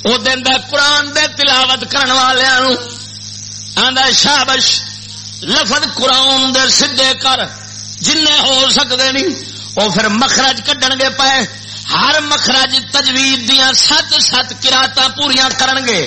وہ دینا قرآن دے تلاوت کرن والوں آدھا شابش، لفظ قرآن دے سدھے کر جن ہو سکتے نہیں وہ پھر مخرج کڈن گے پائے۔ ہر مخراج تجوید دیا سات سات کراط پوریا کرن گے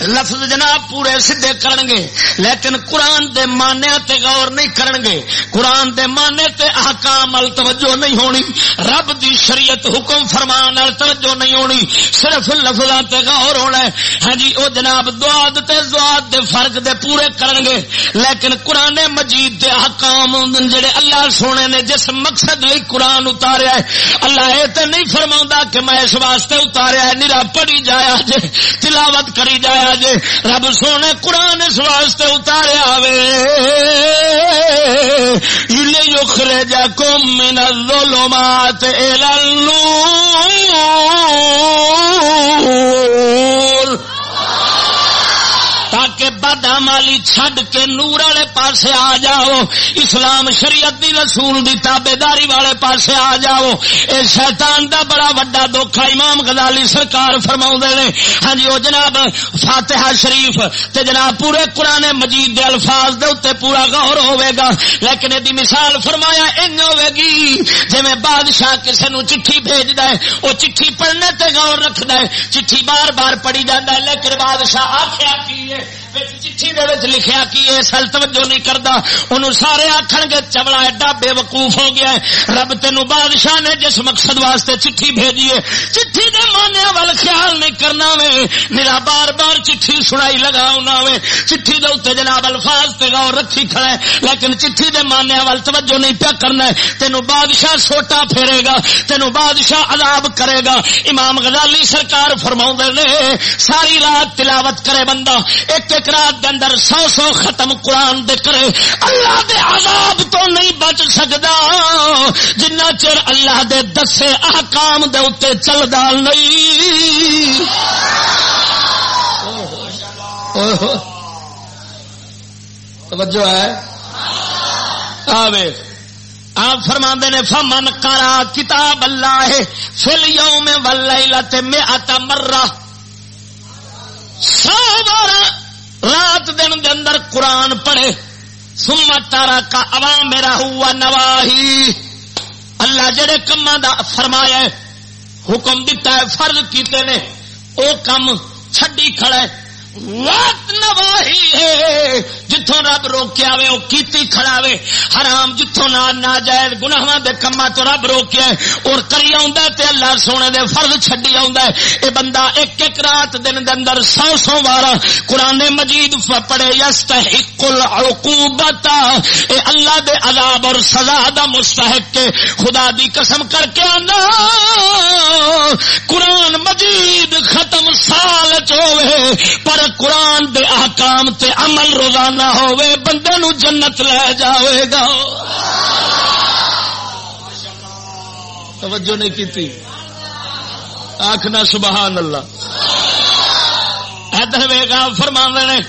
لفظ جناب پورے سدھے کرن گے لیکن قرآن دے مانے تے غور نہیں کرن گے قرآن دے مانے تے احکام ال توجہ نہیں ہونی۔ رب دی شریعت حکم فرمان ال توجہ نہیں ہونی۔ صرف لفظاں تے غور ہونا ہے۔ ہاں جی او جناب دعاد تے زواد دے فرق دے پورے کرن گے لیکن قرآن مجید دے احکام جڑے اللہ سونے نے جس مقصد لئی قرآن اتاریا ہے، اللہ اے تے نہیں فرق فرما کہ میں اس واسطے اتاریا نیرا پڑھی جایا جے تلاوت کری جایا جے رب سونے قرآن اس واسطے اتاریا وے یخرے جا کم من الظلمات الى النور۔ تاکہ بد مالی چھڈ کے نور والے پاسے آ جاؤ۔ اسلام شریعت دی رسول دی تابے داری والے پاسے آ جاؤ۔ اے شیطان دا بڑا وڈا دکھا امام غزالی سرکار فرما نے۔ ہاں جی وہ جناب فاتحہ شریف تے جناب پورے قرآن مجید دے الفاظ دے اتنے پورا غور ہوے گا۔ لیکن یہ مثال فرمایا ان ہوے گی۔ جی میں بادشاہ کسی نو چٹھی بھیج ہے وہ چٹھی پڑھنے تے غور رکھد ہے۔ چٹھی بار بار پڑھی جانا ہے، لیکن بادشاہ آخیا کی ہے؟ چٹھی لکھیا کی سل توجہ نہیں کرتا انہوں سارے آخ گے چمڑا ایڈا بے وقوف ہو گیا ہے رب تین بادشاہ نے جس مقصد واسطے چٹھی بھیجی ہے چٹھی کے مانیا وال خیال نہیں کرنا وے میرا بار بار چٹھی سنائی لگا وے چٹھی دے اتنے جناب الفاظ تے گاؤ رکھی کھڑا ہے لیکن چٹھی دے مانیا وال توجہ نہیں پیا کرنا ہے تینوں بادشاہ سوٹا پھیرے گا تینوں بادشاہ عذاب کرے گا امام غزالی سرکار فرما نے ساری رات تلاوت کرے بندہ ایک ایک ایک رات دے اندر سو سو ختم قرآن دے کرے اللہ دے عذاب تو نہیں بچ سکتا جنہ چر اللہ دے دسے احکام دے اتنے چلتا نہیں۔ توجہ ہے؟ آوے آپ فرما نے، فمن کرا کتاب اللہ ہے فل یوم میں ول میں آتا مرہ سو بارہ رات دن دے اندر قرآن پڑھے سما تارا کا عوام میرا ہوا نواہی۔ اللہ جڑے کما دا فرمایا ہے، حکم دیتا ہے، فرض کیتے نے، او کم چھڈی کھڑے وقت نواہی ہے۔ جتوں رب روکیا وے وہ کیتی کھڑا وے۔ حرام جتوں نہ ناجائز گناواں دے کما تو رب روکیا ہے۔ اور کری آوندا تے اللہ سونے دے فرض چھڈی آوندا ہے۔ اے بندہ ایک ایک رات دن دے اندر سو سو بار قران مجید پڑھے یستحق العقوبت اے اللہ دے عذاب اور سزا دا مستحق کے خدا دی قسم کر کے آنا قرآن مجید ختم سال چوے پر قرآن دے احکام تے عمل روزانہ ہوئے، بندے نو جنت لے جاوے گا۔ توجہ نہیں کی آخنا سبحان اللہ۔ ادھر ویگا فرما نے،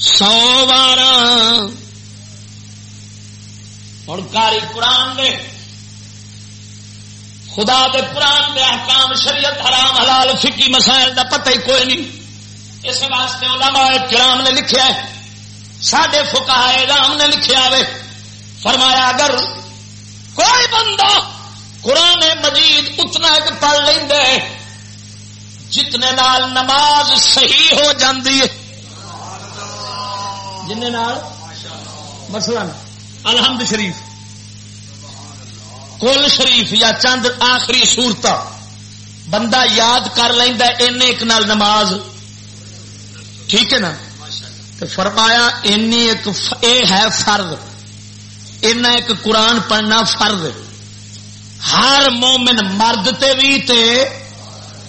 سو بارہ ہوں کاری قرآن دے خدا دے قرآن دے احکام شریعت حرام حلال فکی مسائل دا پتہ ہی کوئی نہیں۔ اس واسطے علماء کرام نے لکھیا ہے۔ سڈے فکا رام نے لکھیا ہوئے فرمایا اگر کوئی بندہ قرآن مجید اتنا ایک پڑھ لیں جتنے نال نماز صحیح ہو جاندی ہے۔ جن مثلا الحمد شریف۔ کل شریف یا چند آخری سورت بندہ یاد کر لینا ایک نال نماز۔ ٹھیک ہے نا؟ تو فرمایا ایک اے ہے فرض۔ اینا ایک قرآن پڑھنا فرض۔ ہر مومن مرد تے بھی تے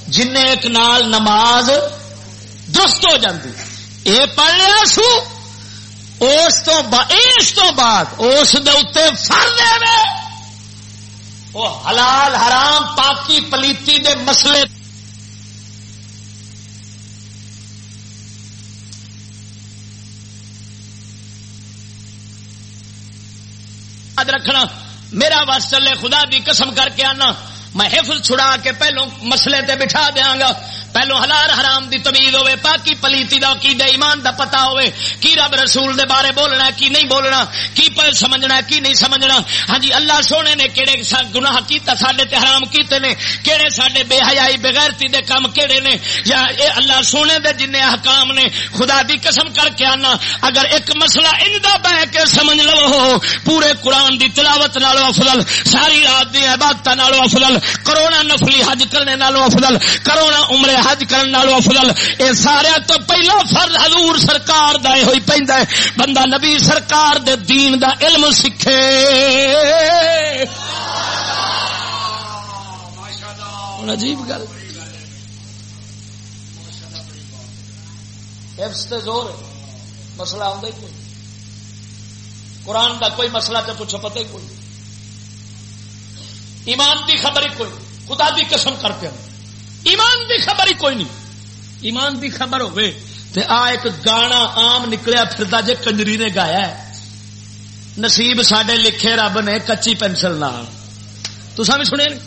جن ایک نال نماز درست ہو جاتی اے پڑھ لیا سو۔ اس تو اس بعد، اس فرض ہے۔ وہ حلال حرام پاکی پلیتی دے مسئلے رکھنا، میرا بس چلے خدا دی قسم کر کے آنا، میں حفظ چھڑا کے پہلو مسئلے تے بٹھا دیا گا۔ پہلو حلال حرام دی تمیز ہوے پاکی پلیتی دا کی دے ایمان دا پتا ہوے کی رب رسول دے بارے بولنا ہے، کی نہیں بولنا، کی پر سمجھنا ہے، کی نہیں سمجھنا۔ ہاں جی اللہ سونے نے کیڑے گناہ کیتا، ساڈے تے حرام کیتے نے، کیڑے ساڈے بے حیائی بغیرتی دے کام کیڑے نے، یا اے اللہ سونے دے جن احکام نے، خدا دی قسم کر کے آنا، اگر ایک مسئلہ ان دا بہ کے سمجھ لو، پورے قرآن دی تلاوت نالو افضل، ساری رات دی عبادت نالو افضل، کرونا نفلی حج کرنے نالو افضل، کرونا عمرے حج کرنے افضل۔ اے سارے تو پہلا فرض حضور سرکار دا ہوئی پیندا ہے۔ بندہ نبی سرکار دے دین دا علم سکھے عجیب گل۔ زور مسئلہ آتا ہی کوئی۔ قرآن دا کوئی مسئلہ تو پوچھو پتہ ہی کوئی۔ ایمان دی خبر ہی کوئی۔ خدا دی قسم کرتے ہیں ایمان دی خبر ہی کوئی نہیں۔ ایمان دی خبر ہوئے۔ تے آ ایک گانا آم نکلیا پھردا جے کنجری نے گایا ہے۔ نصیب سڈے لکھے رب نے کچی پینسل نال۔ تساں بھی سنے نہیں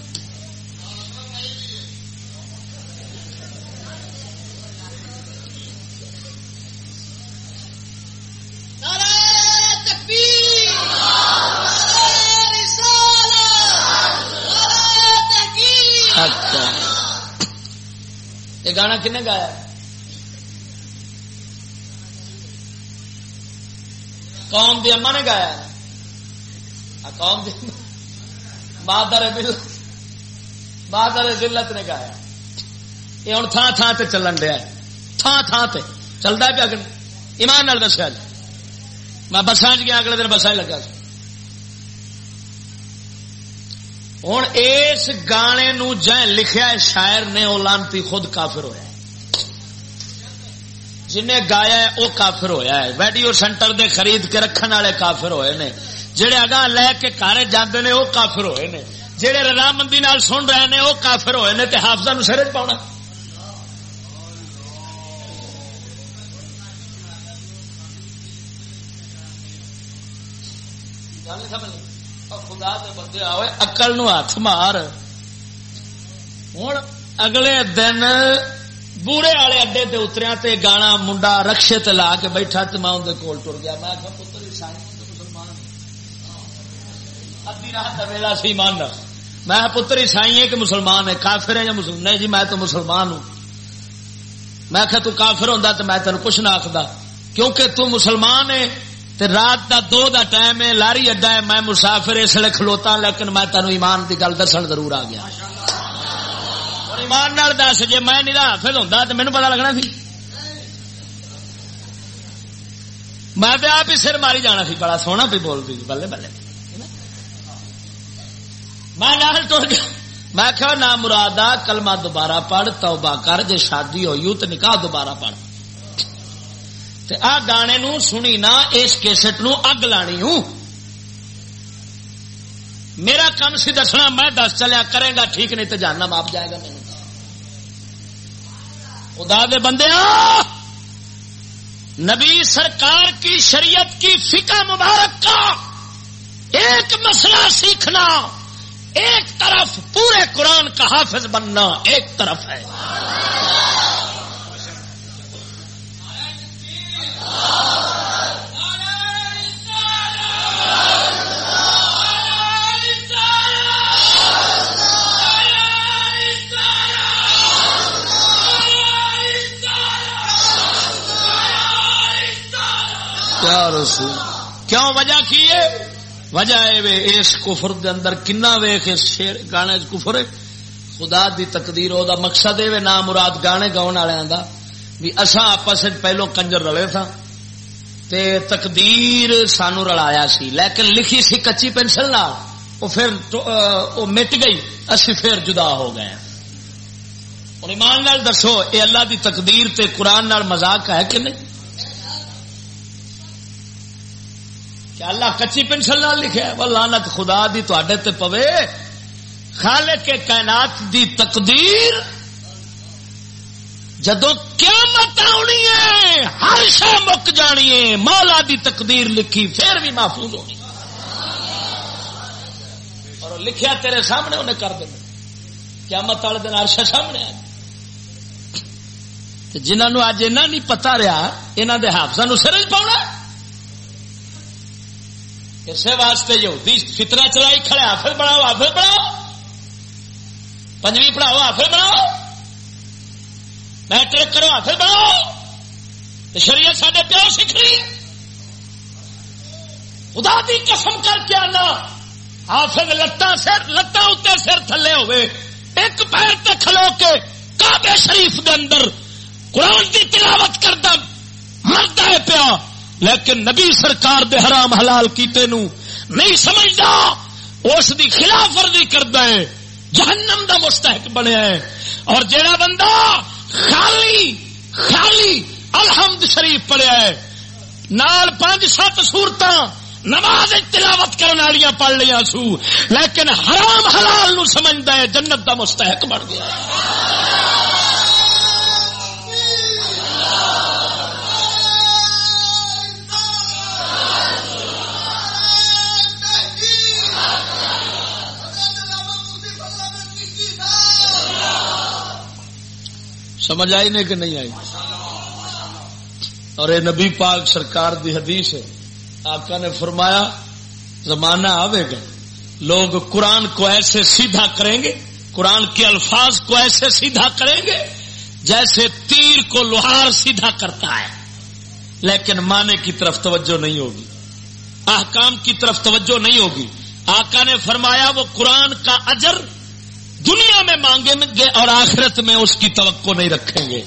کن گایا؟ قوم دی اما نے گایا؟ قوم دی بہادر بہادر دلت نے گایا۔ یہ ہوں تھان تھان سے چلن دیا تھان تھان سے چلتا پیا ایمان نال دسیا جی۔ میں بسان چ جی گیا، اگلے دن بسان لگا جی۔ ہوں اس گانے نو جائیں لکھیا شاعر نے وہ لانتی خود کافر ہویا جنہیں گایا ہے، وہ کافر ہویا ہے۔ ویڈیو سینٹر دے خرید کے رکھنے والے کافر ہوئے نے۔ جہے اگاں لے کے کارے جانے نے، وہ کافر ہوئے نے۔ جہے رضامندی نال سن رہے ہیں وہ کافر ہوئے نے حافظ سر پاؤنا۔ خدا دے بندے آئے اکل نو ہاتھ مار۔ ہوں اگلے دن بوڑے والے اڈے تے اتریا تے گانا منڈا رکشے تے لا کے بیٹھا تو میں اندر کول ٹر گیا۔ میں پتر مسلمان ادی رات کا ویلا سی مان میں پتر عیسائی ہے کہ مسلمان ہے؟ کافر ہے یا مسلمان؟ نہیں جی میں تو مسلمان ہوں۔ میں آخیا تو کافر ہوں تو میں تین کچھ نہ آخدا کیونکہ تو مسلمان ہے تے رات دا دو دا ٹائم ہے، لاری اڈا ہے، میں مسافر اس لیے کھلوتا لیکن میں تینوں ایمان کی گل دسن ضرور آ گیا۔ ایمان نال دس جی میں نہیں حافظ ہوں تو مینو پتا لگنا سی۔ میں تو آپ ہی سر ماری جانا سی، بڑا سونا بھی بولتی بلے بلے۔ میں نال ٹر گیا میں نہ مراد کلمہ دوبارہ پڑھ، توبہ کر، جے شادی ہوئی تو نکاح دوبارہ پڑھ۔ آ گانے نو سنی نہ، اس کیسٹ نو اگ لانی ہوں۔ میرا کام سی دسنا، میں دس چلیا، کرے گا، ٹھیک، نہیں تو جاننا ماپ جائے گا۔ میرے خدا دے بندے نبی سرکار کی شریعت کی فقہ مبارک کا ایک مسئلہ سیکھنا، ایک طرف پورے قرآن کا حافظ بننا ایک طرف ہے۔
کیا رسول؟
کیوں وجہ کی ہے؟ وجہ ہے اس کفر دے اندر کنا ویخ اس شیر گانے کفر ہے؟ خدا دی تقدیر او دا مقصد ہے نام مراد گانے گاؤن والوں دا۔ بھی اساں آپس پہلو کنجر رلے تھا تے تقدیر سانو رلایا سی، لیکن لکھی سی کچی پینسل نہ وہ پھر وہ مٹ گئی۔ اسی پھر جدا ہو گئے اور ایمان نال دسو، اے اللہ دی تقدیر تے قرآن نال مزاق ہے کہ نہیں؟ کہ اللہ کچی پینسل نہ لکھے وہ لانت خدا دی تے پوے۔ خالق کے کائنات دی تقدیر جدو قیامت آنی ہے، ہر شہ مک جانی ہے۔ مولا دی تقدیر لکھی، پھر بھی محفوظ ہونی۔ اور لکھیا تیرے سامنے، انہیں کر دینا قیامت والے دن ہر سامنے آ جنہوں اج ایسا نہیں پتا رہا یہاں کے حافظ سرج پاؤنا۔ اسے واسطے جو فطرہ چلائی کھڑے حافظ بناؤ حافظ بناؤ پنجویں پڑھاؤ حافظ بناؤ میٹرک کرو حافظ بناؤ شریعت سارے پیو سیکھ رہی خدا دی قسم کر کے آنا حافظ لتاں سر لتاں اتنے سر تھلے ہوئے ایک پیر تے کھلو کے کعبے شریف دے اندر قرآن دی تلاوت کرتا مرد ہے پیا لیکن نبی سرکار دے حرام حلال کیتے نو نہیں سمجھتا اس دی خلاف ورزی کرتا ہے، جہنم دا مستحق بنیا ہے۔ اور جیڑا بندہ خالی خالی الحمد شریف پڑھیا ہے، نال پانچ سات سورت نماز تلاوت کرنے والی پڑھ لیا سو، لیکن حرام حلال نو سمجھتا ہے، جنت دا مستحق بن گیا۔ سمجھ آئی نہیں کہ نہیں آئی؟ اور یہ نبی پاک سرکار دی حدیث ہے۔ آقا نے فرمایا، زمانہ آئے گا۔ لوگ قرآن کو ایسے سیدھا کریں گے، قرآن کے الفاظ کو ایسے سیدھا کریں گے جیسے تیر کو لوہار سیدھا کرتا ہے۔ لیکن مانے کی طرف توجہ نہیں ہوگی۔ احکام کی طرف توجہ نہیں ہوگی۔ آقا نے فرمایا، وہ قرآن کا اجر دنیا میں مانگیں گے اور آخرت میں اس کی توقع نہیں رکھیں گے۔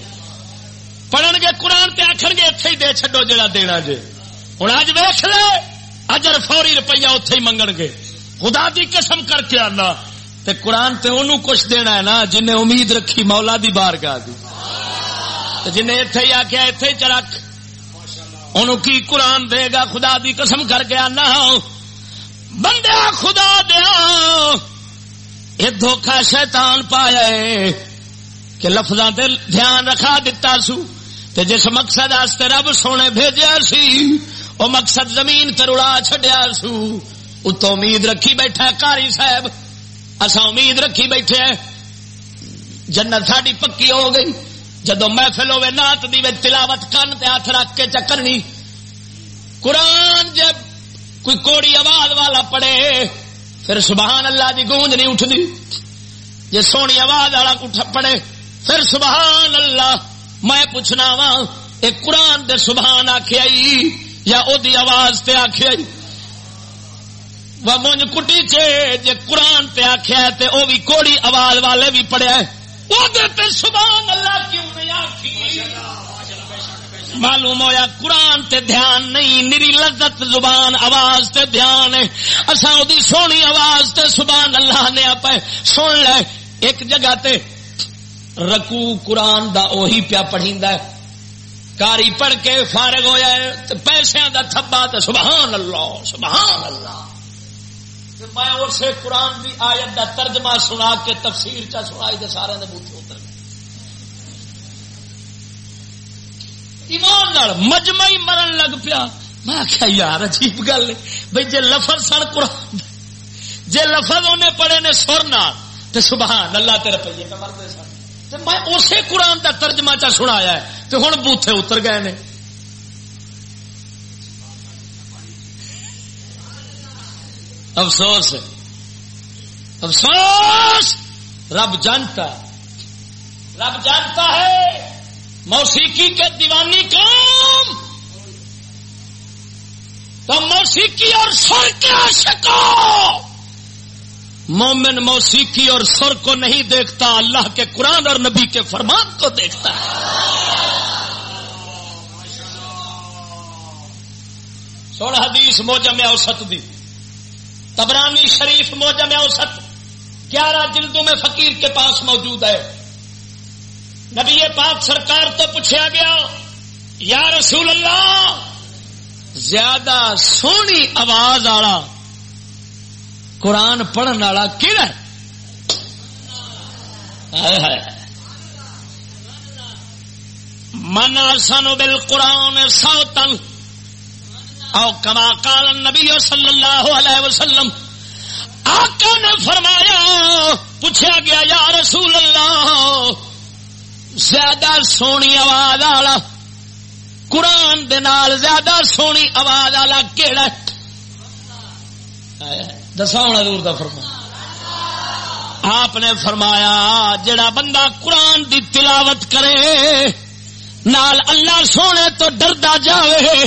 پڑھن گے قرآن پہ آخر گے اتے ہی دے چڈو جڑا دینا جے۔ ہوں اج ویخ لے، اجر فوری روپیہ اتے ہی منگ گے۔ خدا دی قسم کر کے آنا۔ تے قرآن تے انہوں کچھ دینا ہے نا، جن امید رکھی مولا دی بار گاہ دی جن اتے ہی آخیا اتے ہی چرک۔ انہوں کی قرآن دے گا، خدا دی قسم کر کے آنا۔ بندہ خدا دیا۔ یہ دھوکھا شیطان پایا ہے کہ لفظاں تے دھیان رکھا دتا سو تے جس مقصد آستے رب سونے بھیجیا سی، او مقصد زمین تے اڑا چھڈیا سو۔ اتو امید رکھی بیٹھا کاری صاحب۔ اسا امید رکھی بیٹھے جنت ساڈی پکی ہو گئی۔ جدو محفل ہوے نات دی تلاوت کن تے ہاتھ رکھ کے چکرنی۔ قرآن جب کوئی کوڑی آواز والا پڑے پھر سبحان اللہ دی گونج نہیں اٹھتی جی سونی آواز والا پڑے، پھر سبحان اللہ، میں پوچھنا وا ایک قرآن دے سبحان آخیا یا او دی آواز تے آخیا وہ مونج کٹی چے، جے قرآن تے آخیا تے او بھی کوڑی آواز والے بھی پڑھیا ہے وہ تے سبحان اللہ کیوں نہیں آخی معلوم ہویا قرآن تے دھیان نہیں، نری لذت زبان، آواز تے دھیان ہے۔ اصا وہ سونی آواز تے سبحان اللہ نے آپ سن لے۔ ایک جگہ تے رکو قرآن دا اوہی پیا پڑھی کاری پڑھ کے فارغ ہوا ہے پیسے دا تھبا تو سبحان اللہ سبحان اللہ۔ میں اسے قرآن کی آیت دا ترجمہ سنا کے تفسیر چا سنائی تو سارے بوٹے اتر گئے ایمان مجمعی مرن لگ پیا۔ میں آخیا یار، عجیب گل بھائی جی لفظ سن قرآن جی لفظ انہیں پڑھے نے سر نہ تو سبحان اللہ تیرے پیے مرتے سن۔ میں اسی قرآن کا ترجمہ چا سنایا ہے تو ہوں بوتھے اتر گئے نے۔ افسوس افسوس! رب جانتا رب جانتا ہے۔ موسیقی کے دیوانی کام تو موسیقی اور سر کے عاشقوں! مومن موسیقی اور سر کو نہیں دیکھتا، اللہ کے قرآن اور نبی کے فرمان کو دیکھتا ہے۔ سوڑ حدیث موجم اوسط دی۔ تبرانی شریف موجم اوسط۔ گیارہ جلدوں میں فقیر کے پاس موجود ہے۔ نبی پاک سرکار تو پوچھا گیا، یا رسول اللہ، زیادہ سونی آواز والا قرآن پڑھن والا کہڑا من سانو بل قرآن سوتن او کما کال نبی صلی اللہ علیہ وسلم، آقا نے فرمایا، پوچھا گیا، یا رسول اللہ زیادہ سونی آواز والا۔ قرآن دال زیادہ سونی آواز والا کہڑا دسا ہونا دور کا فرما آپ نے فرمایا جڑا بندہ قرآن دی تلاوت کرے، نال اللہ سونے تو ڈردا جاوے۔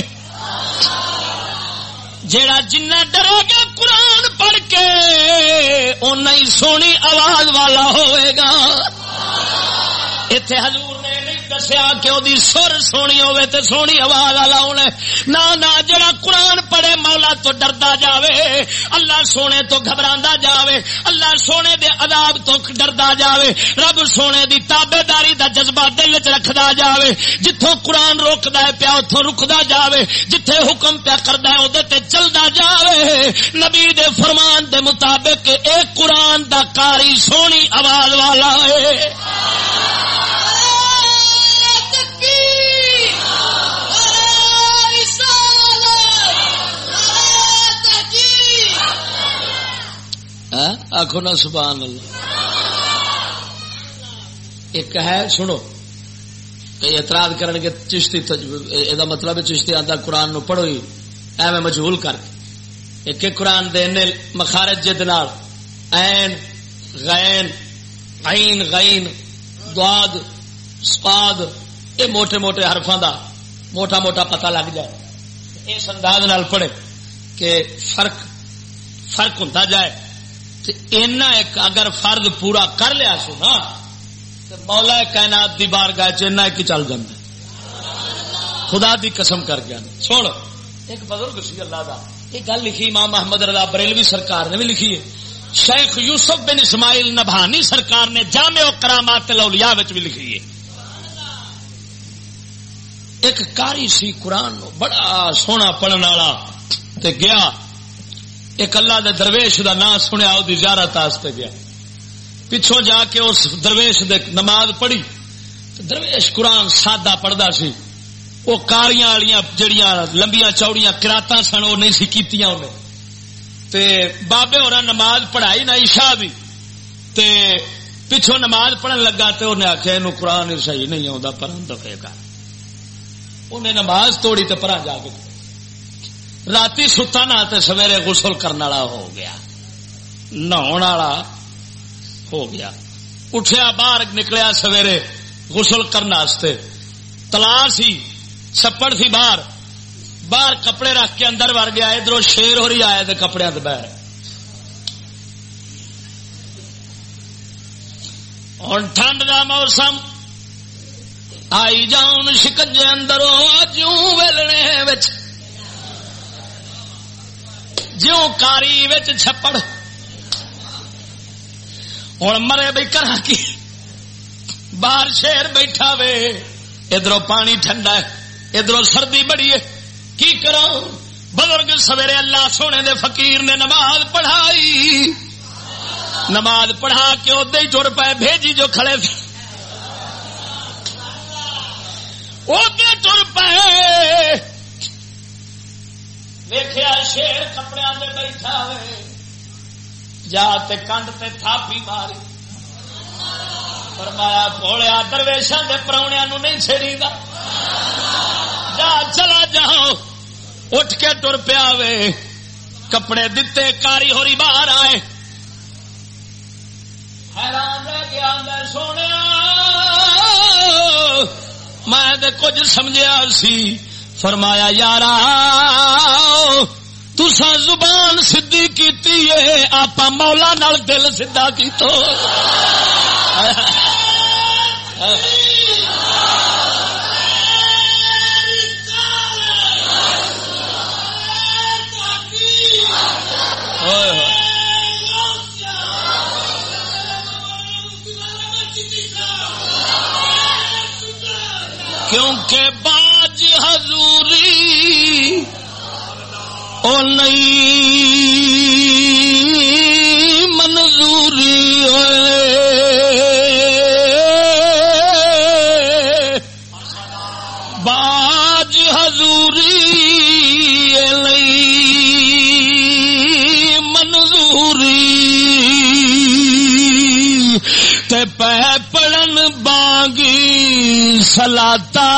جڑا جنہ ڈرے گا قرآن پڑھ کے اُن ہی سونی آواز والا ہوئے گا۔ اتے حضور نے نہیں دسیا کہ وہ سر سونی ہوے تو سونی آواز والا ہونا نہ نہ جڑا قرآن پڑھے مولا تو ڈردا جاوے اللہ سونے تو گھبرا جاوے اللہ سونے دے عذاب تو ڈردا جاوے رب سونے دی تابے داری دا جذبہ دل چ رکھدا جاوے جتوں قرآن روکدا ہے پیا اتوں رکدا جاوے جتھے حکم پیا کردا ہے اودے تے چلدا جاوے نبی دے فرمان دے مطابق اے قرآن دا کاری سونی آواز والا ہے آخو نا سبحان اللہ۔ ایک ہے، سنو۔ کئی اعتراض کرن کے چشتی یہ مطلب چشتی آتا قرآن نو پڑھو ہی، ایویں مجھول کر کے۔ ایک قرآن دے مخارج جد این غین، عین، غین دعاد سپاد یہ موٹے موٹے حرفان دا موٹا موٹا پتہ لگ جائے۔ اس انداز نال پڑھے کہ فرق فرق ہوتا جائے۔ اینا ایک اگر فرد پورا کر لیا سو نا تو مولا کائنات دی بار گائے چنا ایک چل جائے خدا دی قسم کر گیا چھوڑ ایک بزرگ سی اللہ دا، ایک گل لکھی امام محمد رضا بریلوی سرکار نے بھی لکھی ہے۔ شیخ یوسف بن اسماعیل نبھانی سرکار نے جامع و کرامات لولیا بھی لکھی ہے۔ ایک کاری سی قرآن بڑا سونا پڑھنے والا گیا۔ ایک اللہ دے درویش دا نام سنیا وہ زیارت گیا۔ پچھوں جا کے اس درویش دے نماز پڑھی۔ درویش قرآن سادہ پڑھتا سی۔ وہ کاریاں والیاں جڑیاں لمبیاں چوڑیاں کراتا سن وہ نہیں سی کیتیاں انہیں۔ تے بابے اور نماز پڑھائی نہ، عشاء بھی۔ تے پچھوں نماز پڑھن لگا تے انہیں آخیا یہ قرآن صحیح نہیں آتا پر دفے گا انہیں نماز توڑی تے پرا جا کے رات ستا نہ سویرے گسل کرنے والا ہو گیا نہا ہو گیا اٹھیا باہر نکلیا سویرے گسل کرنے تلا سی چھپڑ سی باہر باہر کپڑے رکھ کے اندر وڑ گیا ادھر شیر ہو رہی آئے تو کپڑے بہ ہوں ٹھنڈ کا موسم آئی جاؤن شکنجے اندروں جوں ویلنے جوں کاری چھپڑ۔ ہوں مرے بھائی کرا کی؟ باہر شیر بیٹھا وے۔ ادھر پانی ٹھنڈا ہے ادھر سردی بڑی ہے۔ کی کرا بزرگ سویرے اللہ سونے دے فقیر نے نماز پڑھائی۔ نماز پڑھا کے ادے ہی ٹر پائے، بھیجی جو کھڑے تھے۔ ادے ٹر پائے۔ ویخیا شیر کپڑے میں بیٹھا ہوئے، جا تے کنڈ تے تھاپی ماری۔ فرمایا بولیا درویشا کے پراؤنیا نہیں چیڑی گا جا چلا جاؤ، اٹھ کے تر پیا وے کپڑے دتے، کاری ہوری باہر آئے۔ حیران رہ گیا میں سونے میں کچھ سمجھا سی۔ فرمایا یار تسا زبان سدھی کی آپ مولا نال دل سیدا کی تو کیونکہ باج حضوری او نہیں منظوری باج حضوری نہیں منظوری تے پہ پڑن بانگی سلاتا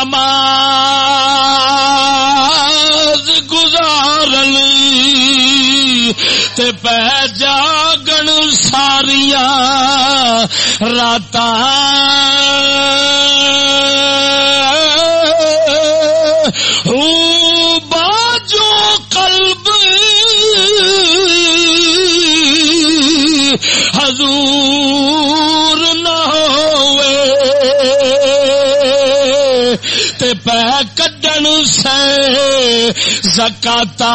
نماز گزارن تے پہ جاگن ساریا رات باجو قلب۔ حضور پہ کڈن سے زکاتا۔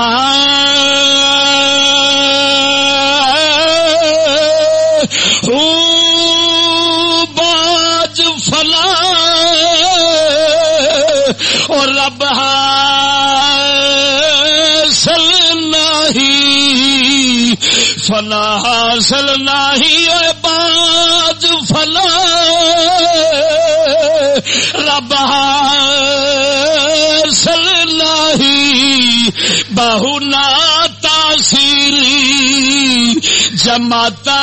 باج فلا اور رب حاصل نہیں۔ فلا حاصل نہیں باج فلا رب نہیں بہو نا تاثیر جماتا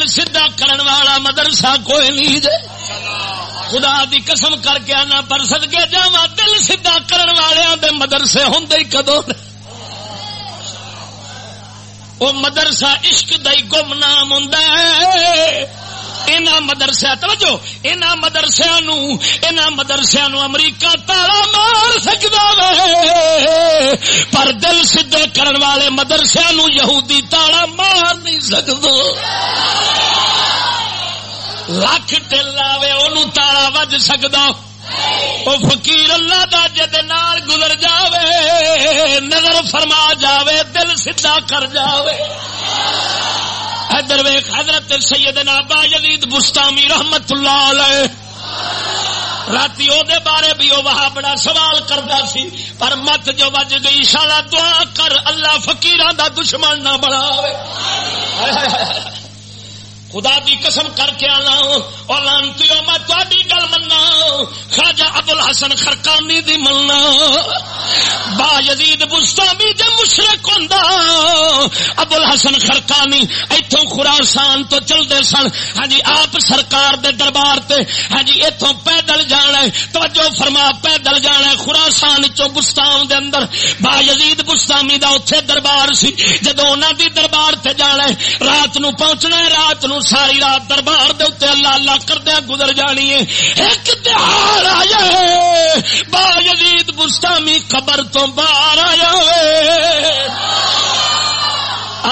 دل سیدا کرن والا مدرسہ کوئی نہیں دے خدا دی قسم کر کے آنا پر سد کے جا دل سیدا کرن والے دے مدرسے ہوں کدو وہ مدرسہ عشق دئی گم نام ہوں مدرسیا توجہ ان مدرسیا ان مدرسیا نو امریکہ تالا مار سکتا وے۔ پر دل سدھے کرن والے مدرسیا نو یہودی تالا مار نہیں سکتا لکھ دل آئے ان تالا وج سکتا وہ فقیر اللہ دا جد نال گزر جاوے، نظر فرما جاوے، دل سیدا کر جاوے۔ ادھر ویخ حضرت سیدنا با یزید بستامی رحمت اللہ علیہ۔ رات دے بارے بھی وہ وہاں بڑا سوال کرتا سی، پر مت جو بج گئی، شالا دعا کر، اللہ فقیران دا دشمن نہ بڑا خدا دی قسم کر کے آنا اور لانتی میں تاری گل منا خواجہ ابل حسن خرکانی دی ملنا با یزید بستامی دے مشرق ہوں ابل حسن خرکانی اتوں خراسان تو چلتے سن۔ ہاں جی آپ سرکار دے دربار تے ہاں جی اتوں پیدل جانا توجہ فرما، پیدل جانا خراسان چو بستان دے اندر۔ با یزید بستامی دا اتنے دربار سی۔ جدو انہوں دی دربار تے جانا رات نو پہنچنا رات نو ساری رات دربار دے اتنے اللہ اللہ کردیا گزر جانی ہے ایک تہار آیا با یزید بستامی قبر تو باہر آیا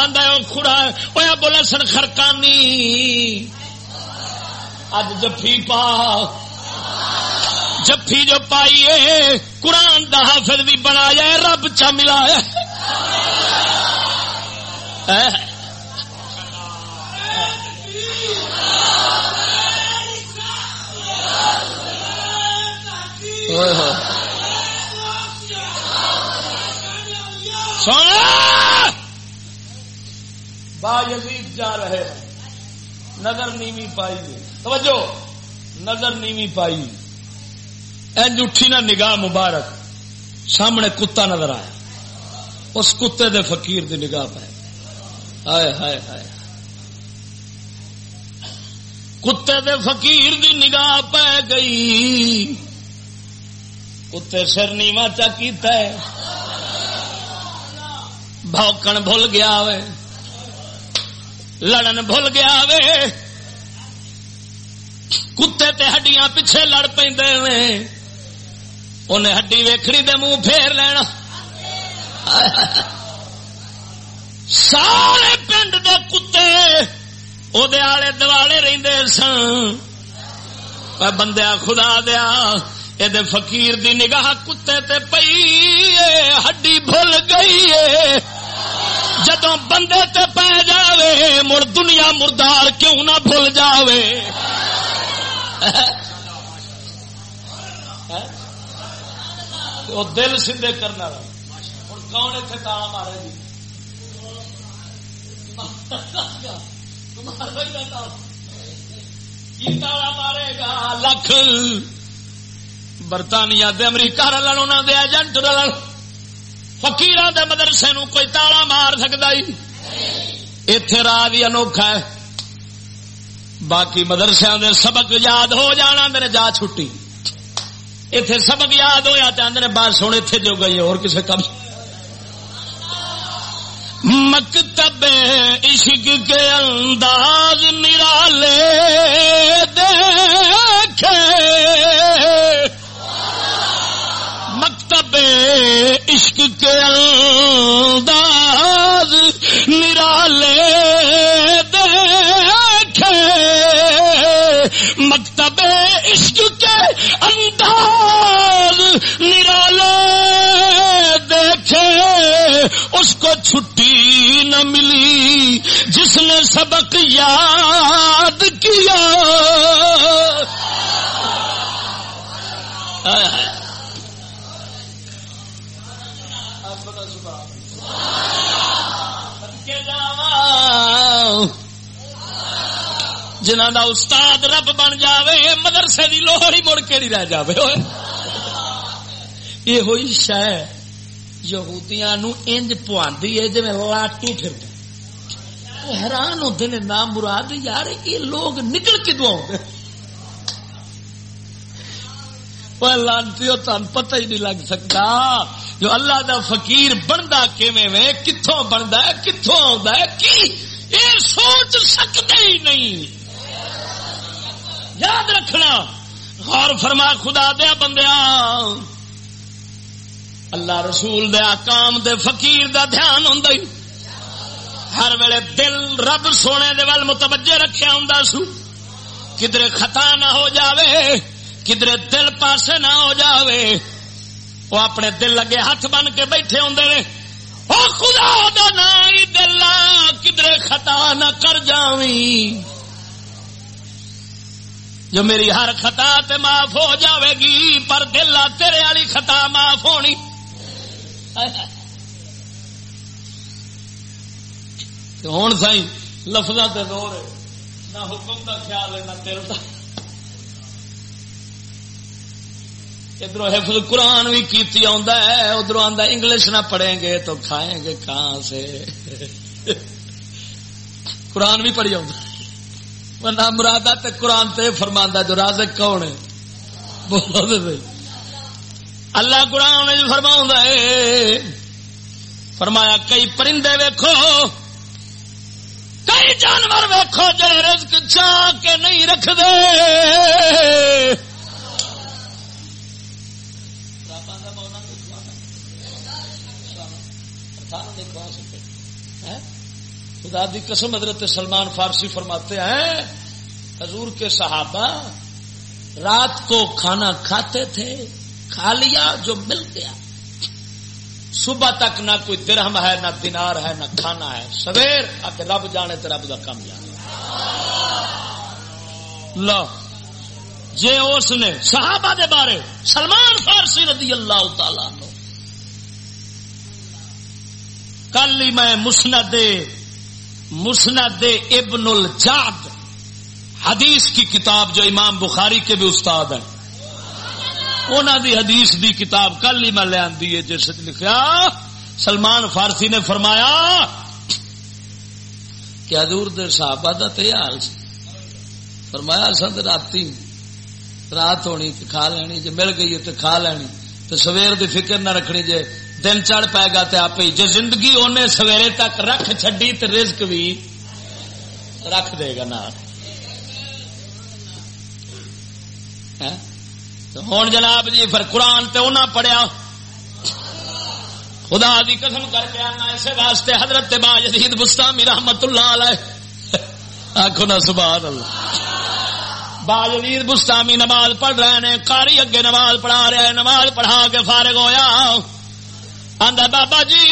آدھا خڑا وہ بولا سن خرکانی۔ اج جفی پا۔ جفی جو پائیے قرآن دا حافظ بھی بنایا رب چا ملایا۔ با یزید جا رہے۔ نظر نیوی پائی توجہ۔ نظر نیوی پائی۔ این اٹھی نا نگاہ مبارک۔ سامنے کتا نظر آیا۔ اس کتے دے فقیر دی نگاہ پائے ہائے ہائے ہائے۔ کتے دے فقیر دی نگاہ پہ گئی۔ کتے سر نیوا چا بھوکن بھول گیا وے۔ لڑن بھول گیا وے۔ کتے تے ہڈیاں پیچھے لڑ پہ انہیں ہڈی ویکھنی دے منہ پھیر لینا۔ سارے پنڈ دے کتے وہ آلے دوالے رہندے سن بندیا خدا دیا یہ فقیر دی نگاہ کتے تے پئی ہڈی بھول گئی جدو بندے تے پی جاوے مڑ دنیا مردار کیوں نہ بھول جاوے وہ دل سیدھے کرنا ہوں کون اتنے تالا مارے گی تالا مارے گا لکھ برطانیہ دے امریکہ رلن انہوں دے ایجنٹ رلن فکیر دے مدرسے نو کوئی تالا مار سکتا ہی اتے راہ بھی انوکھا ہے باقی مدرسے دے سبق یاد ہو جانا میرے جا چھٹی۔ اتے سبق یاد ہوا چاہتے نے بات سونے اتنے جو گئی اور کسی کم مکتب عشق کے انداز نرالے دیکھے۔ مکتب عشق کے انداز نرالے دیکھے۔ مکتب عشق کے انداز نرالے دیکھے اس کو چھٹی نہ ملی، جس نے سبق یاد کیا۔ جنہ دا استاد رب بن جاوے، مدرسے کی لوہڑی مڑ کے نہیں رہ جاوے۔ یہ ہوئی شہ یہودیاں نو انج پواندی ہے جی لاٹو پھر حیران ہوتے ہیں نام مراد یار، یہ لوگ نکل کے دو لانتی تن پتہ ہی نہیں لگ سکتا جو اللہ دا فقیر بنتا کیویں کتوں بنتا ہے کتوں آتا ہے، کی؟ یہ سوچ سکتے ہی نہیں۔ یاد رکھنا، غور فرما خدا دیا بندیا اللہ رسول دے آکام دے فقیر دا دھیان ہوں ہر ویلے دل رب سونے دے وال متوجہ رکھیا ہوں سو۔ کدھر خطا نہ ہو جاوے کدھر دل پاسے نہ ہو جاوے۔ وہ اپنے دل لگے ہاتھ بن کے بیٹھے ہوں نے۔ خدا دا نا دل کدھر خطا نہ کر جاوی جو میری ہر خطا تے معاف ہو جاوے گی، پر دل تیرے والی خطا معاف ہونی۔ ہوں سی لفظ سے دور ہے، نہ حکم کا خیال ہے، نہ دل کا ادھر حفظ قرآن بھی کیتی ہے ادھر آدھا انگلش نہ پڑھیں گے تو کھائیں گے کہاں سے؟ قرآن بھی پڑھی آ مرادا تے قرآن تے فرما جو رازق کون ہے؟ بولو اللہ قرآن فرما ہے، فرمایا، کئی پرندے ویکھو، کئی جانور ویکو جڑے رزق چاہ کے نہیں رکھ دے خدا دی قسم، حضرت سلمان فارسی فرماتے ہیں، حضور کے صحابہ رات کو کھانا کھاتے تھے۔ کھا لیا جو مل گیا۔ صبح تک نہ کوئی درہم ہے، نہ دینار ہے، نہ کھانا ہے۔ سویر آ کے رب جانے تو رب کا کم جانے۔ لو۔ جے اس نے صحابہ دے بارے، سلمان فارسی رضی اللہ تعالی کل ہی میں مسند مسند ابن الجاد حدیث کی کتاب جو امام بخاری کے بھی استاد ہیں۔ انہوں دی حدیث دی کتاب کل ہی میں لے آدھی ہے، جس لکھا سلمان فارسی نے فرمایا کہ حضور دے صحابہ دا تے حال فرمایا سند رات رات ہونی تو کھا لینی جی مل گئی تو کھا لینی۔ تو سویر دی فکر نہ رکھنی، جے دن چڑھ پائے گا تو آپ ہی جی زندگی انہیں سویرے تک رکھ چڈی تو رزق بھی رکھ دے گا نہ ہوں جناب جی پھر قرآن تے انہیں پڑھیا۔ خدا دی قسم کر کے آنا اسے واسطے حضرت با جدید بستامی رحمت اللہ علیہ۔ آخو نا سبحان اللہ۔ با جدید بستامی نماز پڑھ رہے ہیں کاری اگے نماز پڑھا رہے ہیں، نماز پڑھا کے فارغ ہویا۔ آندا، بابا جی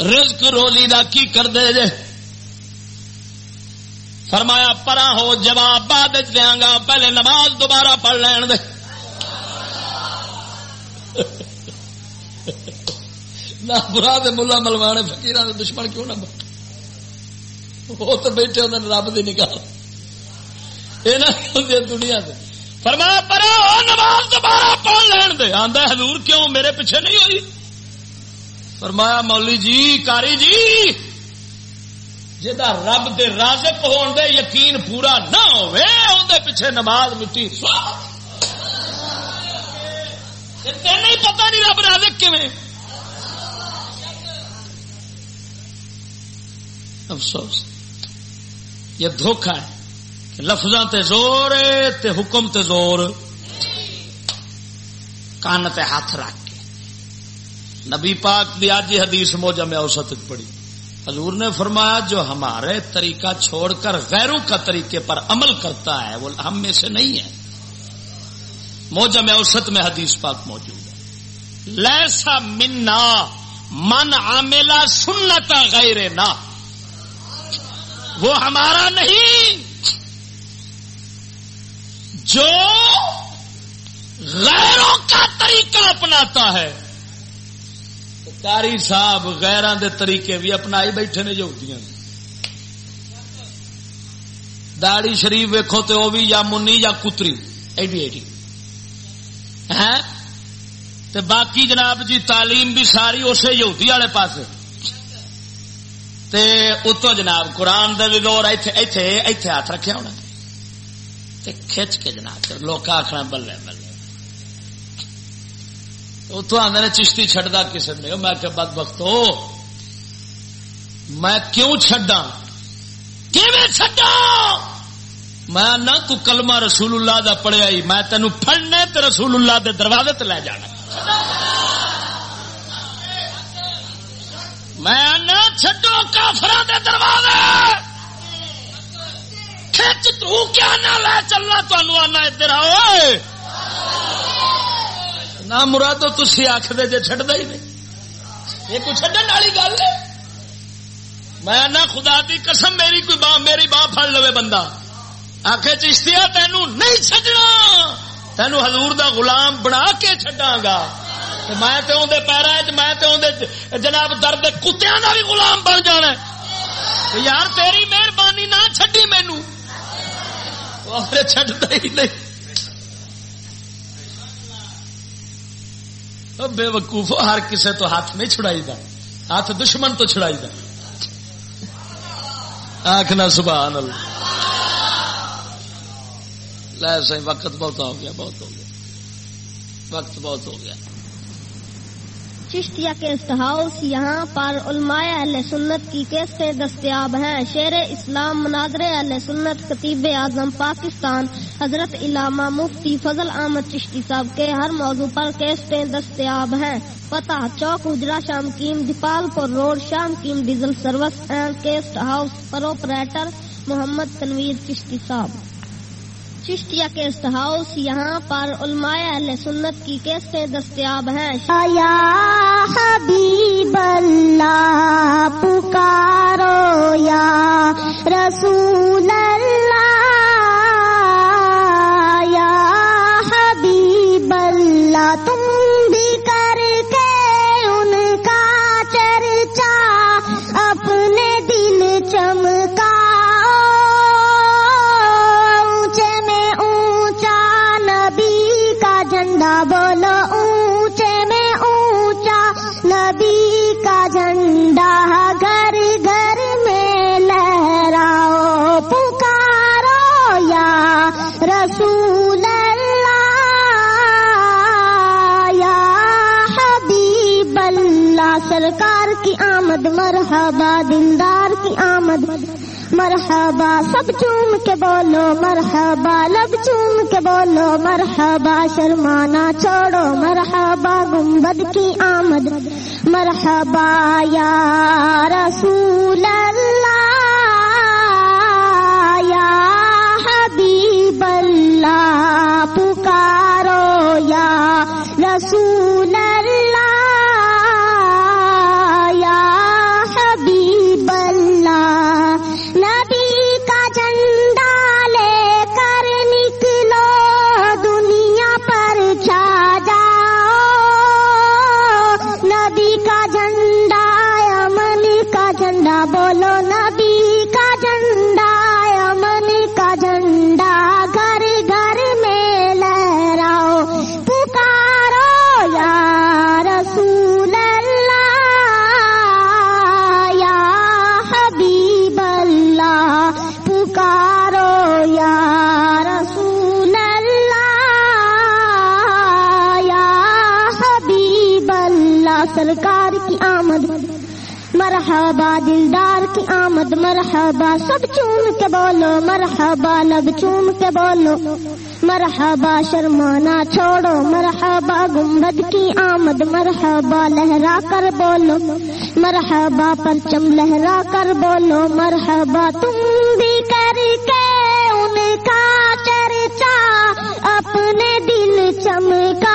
رزق روزی دا کی کر دے جے؟ فرمایا، پرا ہو جواب بعد دیا گا، پہلے نماز دوبارہ پڑھ لین دے. نہ برا دے ملا ملوانے فکیر دشمن کیوں نہ وہ تو بیٹھے ہوتے رب کی نکال یہ دنیا سے فرمایا، پرا ہو نماز دوبارہ پڑھ لین دے. آدھا حضور کیوں میرے پیچھے نہیں ہوئی؟ فرمایا مولی جی کاری جی جا رب دے رازق ہون دے یقین پورا نہ ہوئے اندر پیچھے نماز مٹی نہیں پتا نہیں رب رازق کیویں۔ افسوس۔ یہ دھوکھا ہے کہ لفظاں تے زور تے حکم تے زور۔ کان تے ہاتھ رکھ کے۔ نبی پاک دی آج ہی حدیث موجہ میں اوسط پڑی حضور نے فرمایا، جو ہمارے طریقہ چھوڑ کر غیروں کا طریقے پر عمل کرتا ہے، وہ ہم میں سے نہیں ہے۔ موجم اوسط میں حدیث پاک موجود ہے۔ لیسا منا من عاملہ سنتا غیر نہ وہ ہمارا نہیں۔ جو غیروں کا طریقہ اپناتا ہے کاری صاحب غیران دے طریقے بھی اپنا ہی بیٹھے نے جو داڑی شریف ویکو تو وہ بھی یا منی یا کتری۔ ایڈی ایڈی۔ ہے باقی جناب جی تعلیم بھی ساری اسے یہودی والے پاس اتو جناب قرآن دے بھی دور ایتھے ہاتھ رکھے ہونا۔ کھچ کے جناب لوگ آخنا بلے بلے۔ اتو آدھے چشتی چڈا کسی نے؟ میں کہ بد بخت میں کیوں چڈا چڈا میں نہ تو کلمہ رسول اللہ دا پڑھیا ہی، میں تینوں پڑنے تے رسول اللہ دے دروازے تے لے جانا۔ میں نہ چڈو کافر دے دروازے۔
کھچ تو کیا نہ لے چلنا تمہوں آنا ادھر آؤ۔ نہ مرادو تھی آخر جی چڈ ہی نہیں یہ کوئی چڈن والی گل ہے میں نہ خدا دی قسم میری کوئی باں میری باں پڑ لو بندہ آخ چشتیا تینوں نہیں چڈنا تینوں حضور دا غلام بنا کے چڈا گا میں تو اندر پیرا میں تو اندر جناب درد کتیا کا بھی غلام بن جانا یار تیری مہربانی نہ چڈی مینو چڈتا ہی نہیں بے وقوف ہر کسے تو ہاتھ نہیں چھڑائی دا، ہاتھ دشمن تو چھڑائی دا۔ آخنا سبحان اللہ۔ لے سی وقت بہت ہو گیا، بہت ہو گیا۔ وقت بہت ہو گیا۔
چشتیا گیسٹ ہاؤس یہاں پر علماء اہل سنت کی کیسٹیں دستیاب ہیں؟ شیر اسلام مناظر اہل سنت خطیب اعظم پاکستان، حضرت علامہ مفتی فضل احمد چشتی صاحب کے ہر موضوع پر کیسٹیں دستیاب ہیں؟ پتہ، چوک، اجرا، شام کیم، دیپال پور روڈ، شام came diesel service and cassette house proprietor Muhammad Tanveer Chishti Sahib. Chishtia cassette house یہاں پر علماء اہل سنت کی کیسٹیں دستیاب ہیں؟
یا حبیب اللہ، پکارو یا رسول اللہ، یا حبیب اللہ، تم مرحبا دلدار کی آمد، مرحبا سب چوم کے بولو، مرحبا لب چوم کے بولو، مرحبا شرمانا چھوڑو، مرحبا گنبد کی آمد، مرحبا یا رسول اللہ، یا حبیب اللہ، پکارو یا رسول سرکار کی آمد، مرحبا دلدار کی آمد، مرحبا سب چوم کے بولو، مرحبا لب چوم کے بولو، مرحبا شرمانا چھوڑو، مرحبا گنبد کی آمد، مرحبا لہرا کر بولو، مرحبا پرچم لہرا کر بولو، مرحبا تم بھی کر کے ان کا چرچا، اپنے دل چمکا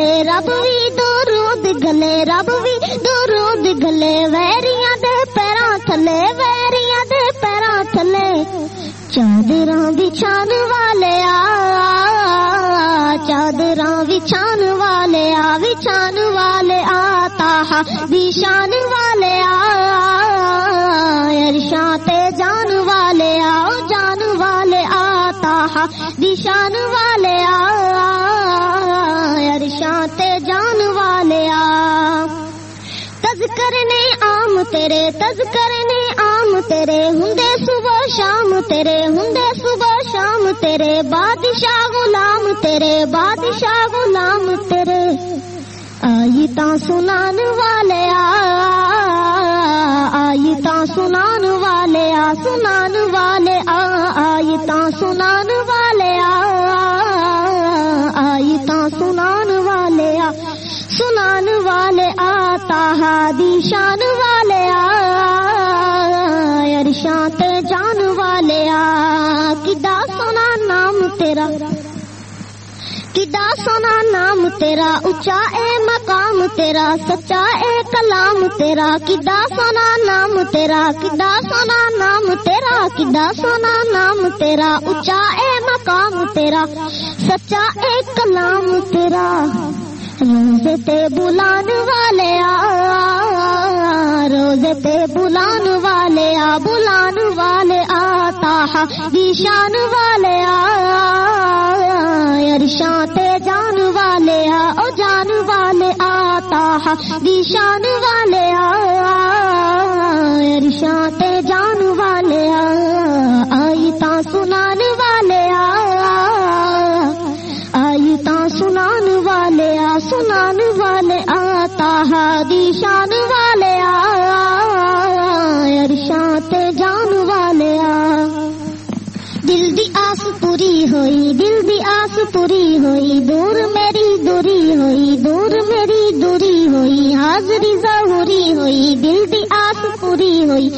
بلے بلے رب بھی درود گلے رب بھی درود گلے ویریاں دے پیراں تھلے، ویریاں دے پیراں تھلے۔ چادر بچھان والے آ چادر بچھان والے آ بچھان والے آتا بشان والے آرشاں جان والے آؤ جان والے آتا دشان آم تیرے تذکرنے آم تیرے ہندے صبح شام، تیرے ہندے صبح شام، تیرے بادشاہ غلام، تیرے بادشاہ غلام، تیرے آئی تا سنان والے آئی تا سنان والے آ، سنان والے آئی تا سنان والے آئی تا سنان والے آ، سنان والے آتا ہادی شان سونا نام تیرا اچا اے مقام تیرا، سچا اے کلام تیرا کدا سونا نام تیرا کدا سونا نام تیرا کدا سونا نام تیرا اچا اے مقام تیرا، سچا اے کلام تیرا۔ روز تے بلان والے آ روزے تے بلان والے آ، بلان والے آتا دیشان والے آرشاں تے جان والے آ، او جان والے آتا دیشان والے آرشاں تے جان والے آئی تا سنان والے آئی تا سنان والے آ، سنان والے آتا ہادی ہوئی، دل دی آس پوری ہوئی، دور میری دوری ہوئی، دور میری دوری ہوئی، حاضری ضروری ہوئی، دل دی آس پوری ہوئی،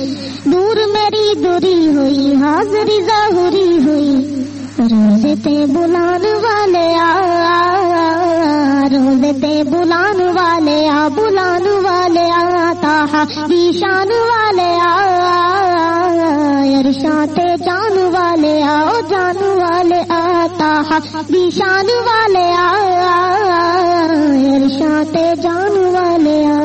دور میری دوری ہوئی، حاضری ضروری ہوئی روزے تے بلان والے آ روزے تے بلان والے آ، بلان والے آتا دیشان والے آرشاں ارشاد جان والے آؤ جان والے آتا دیشان والے آرشاں تے جان والے آ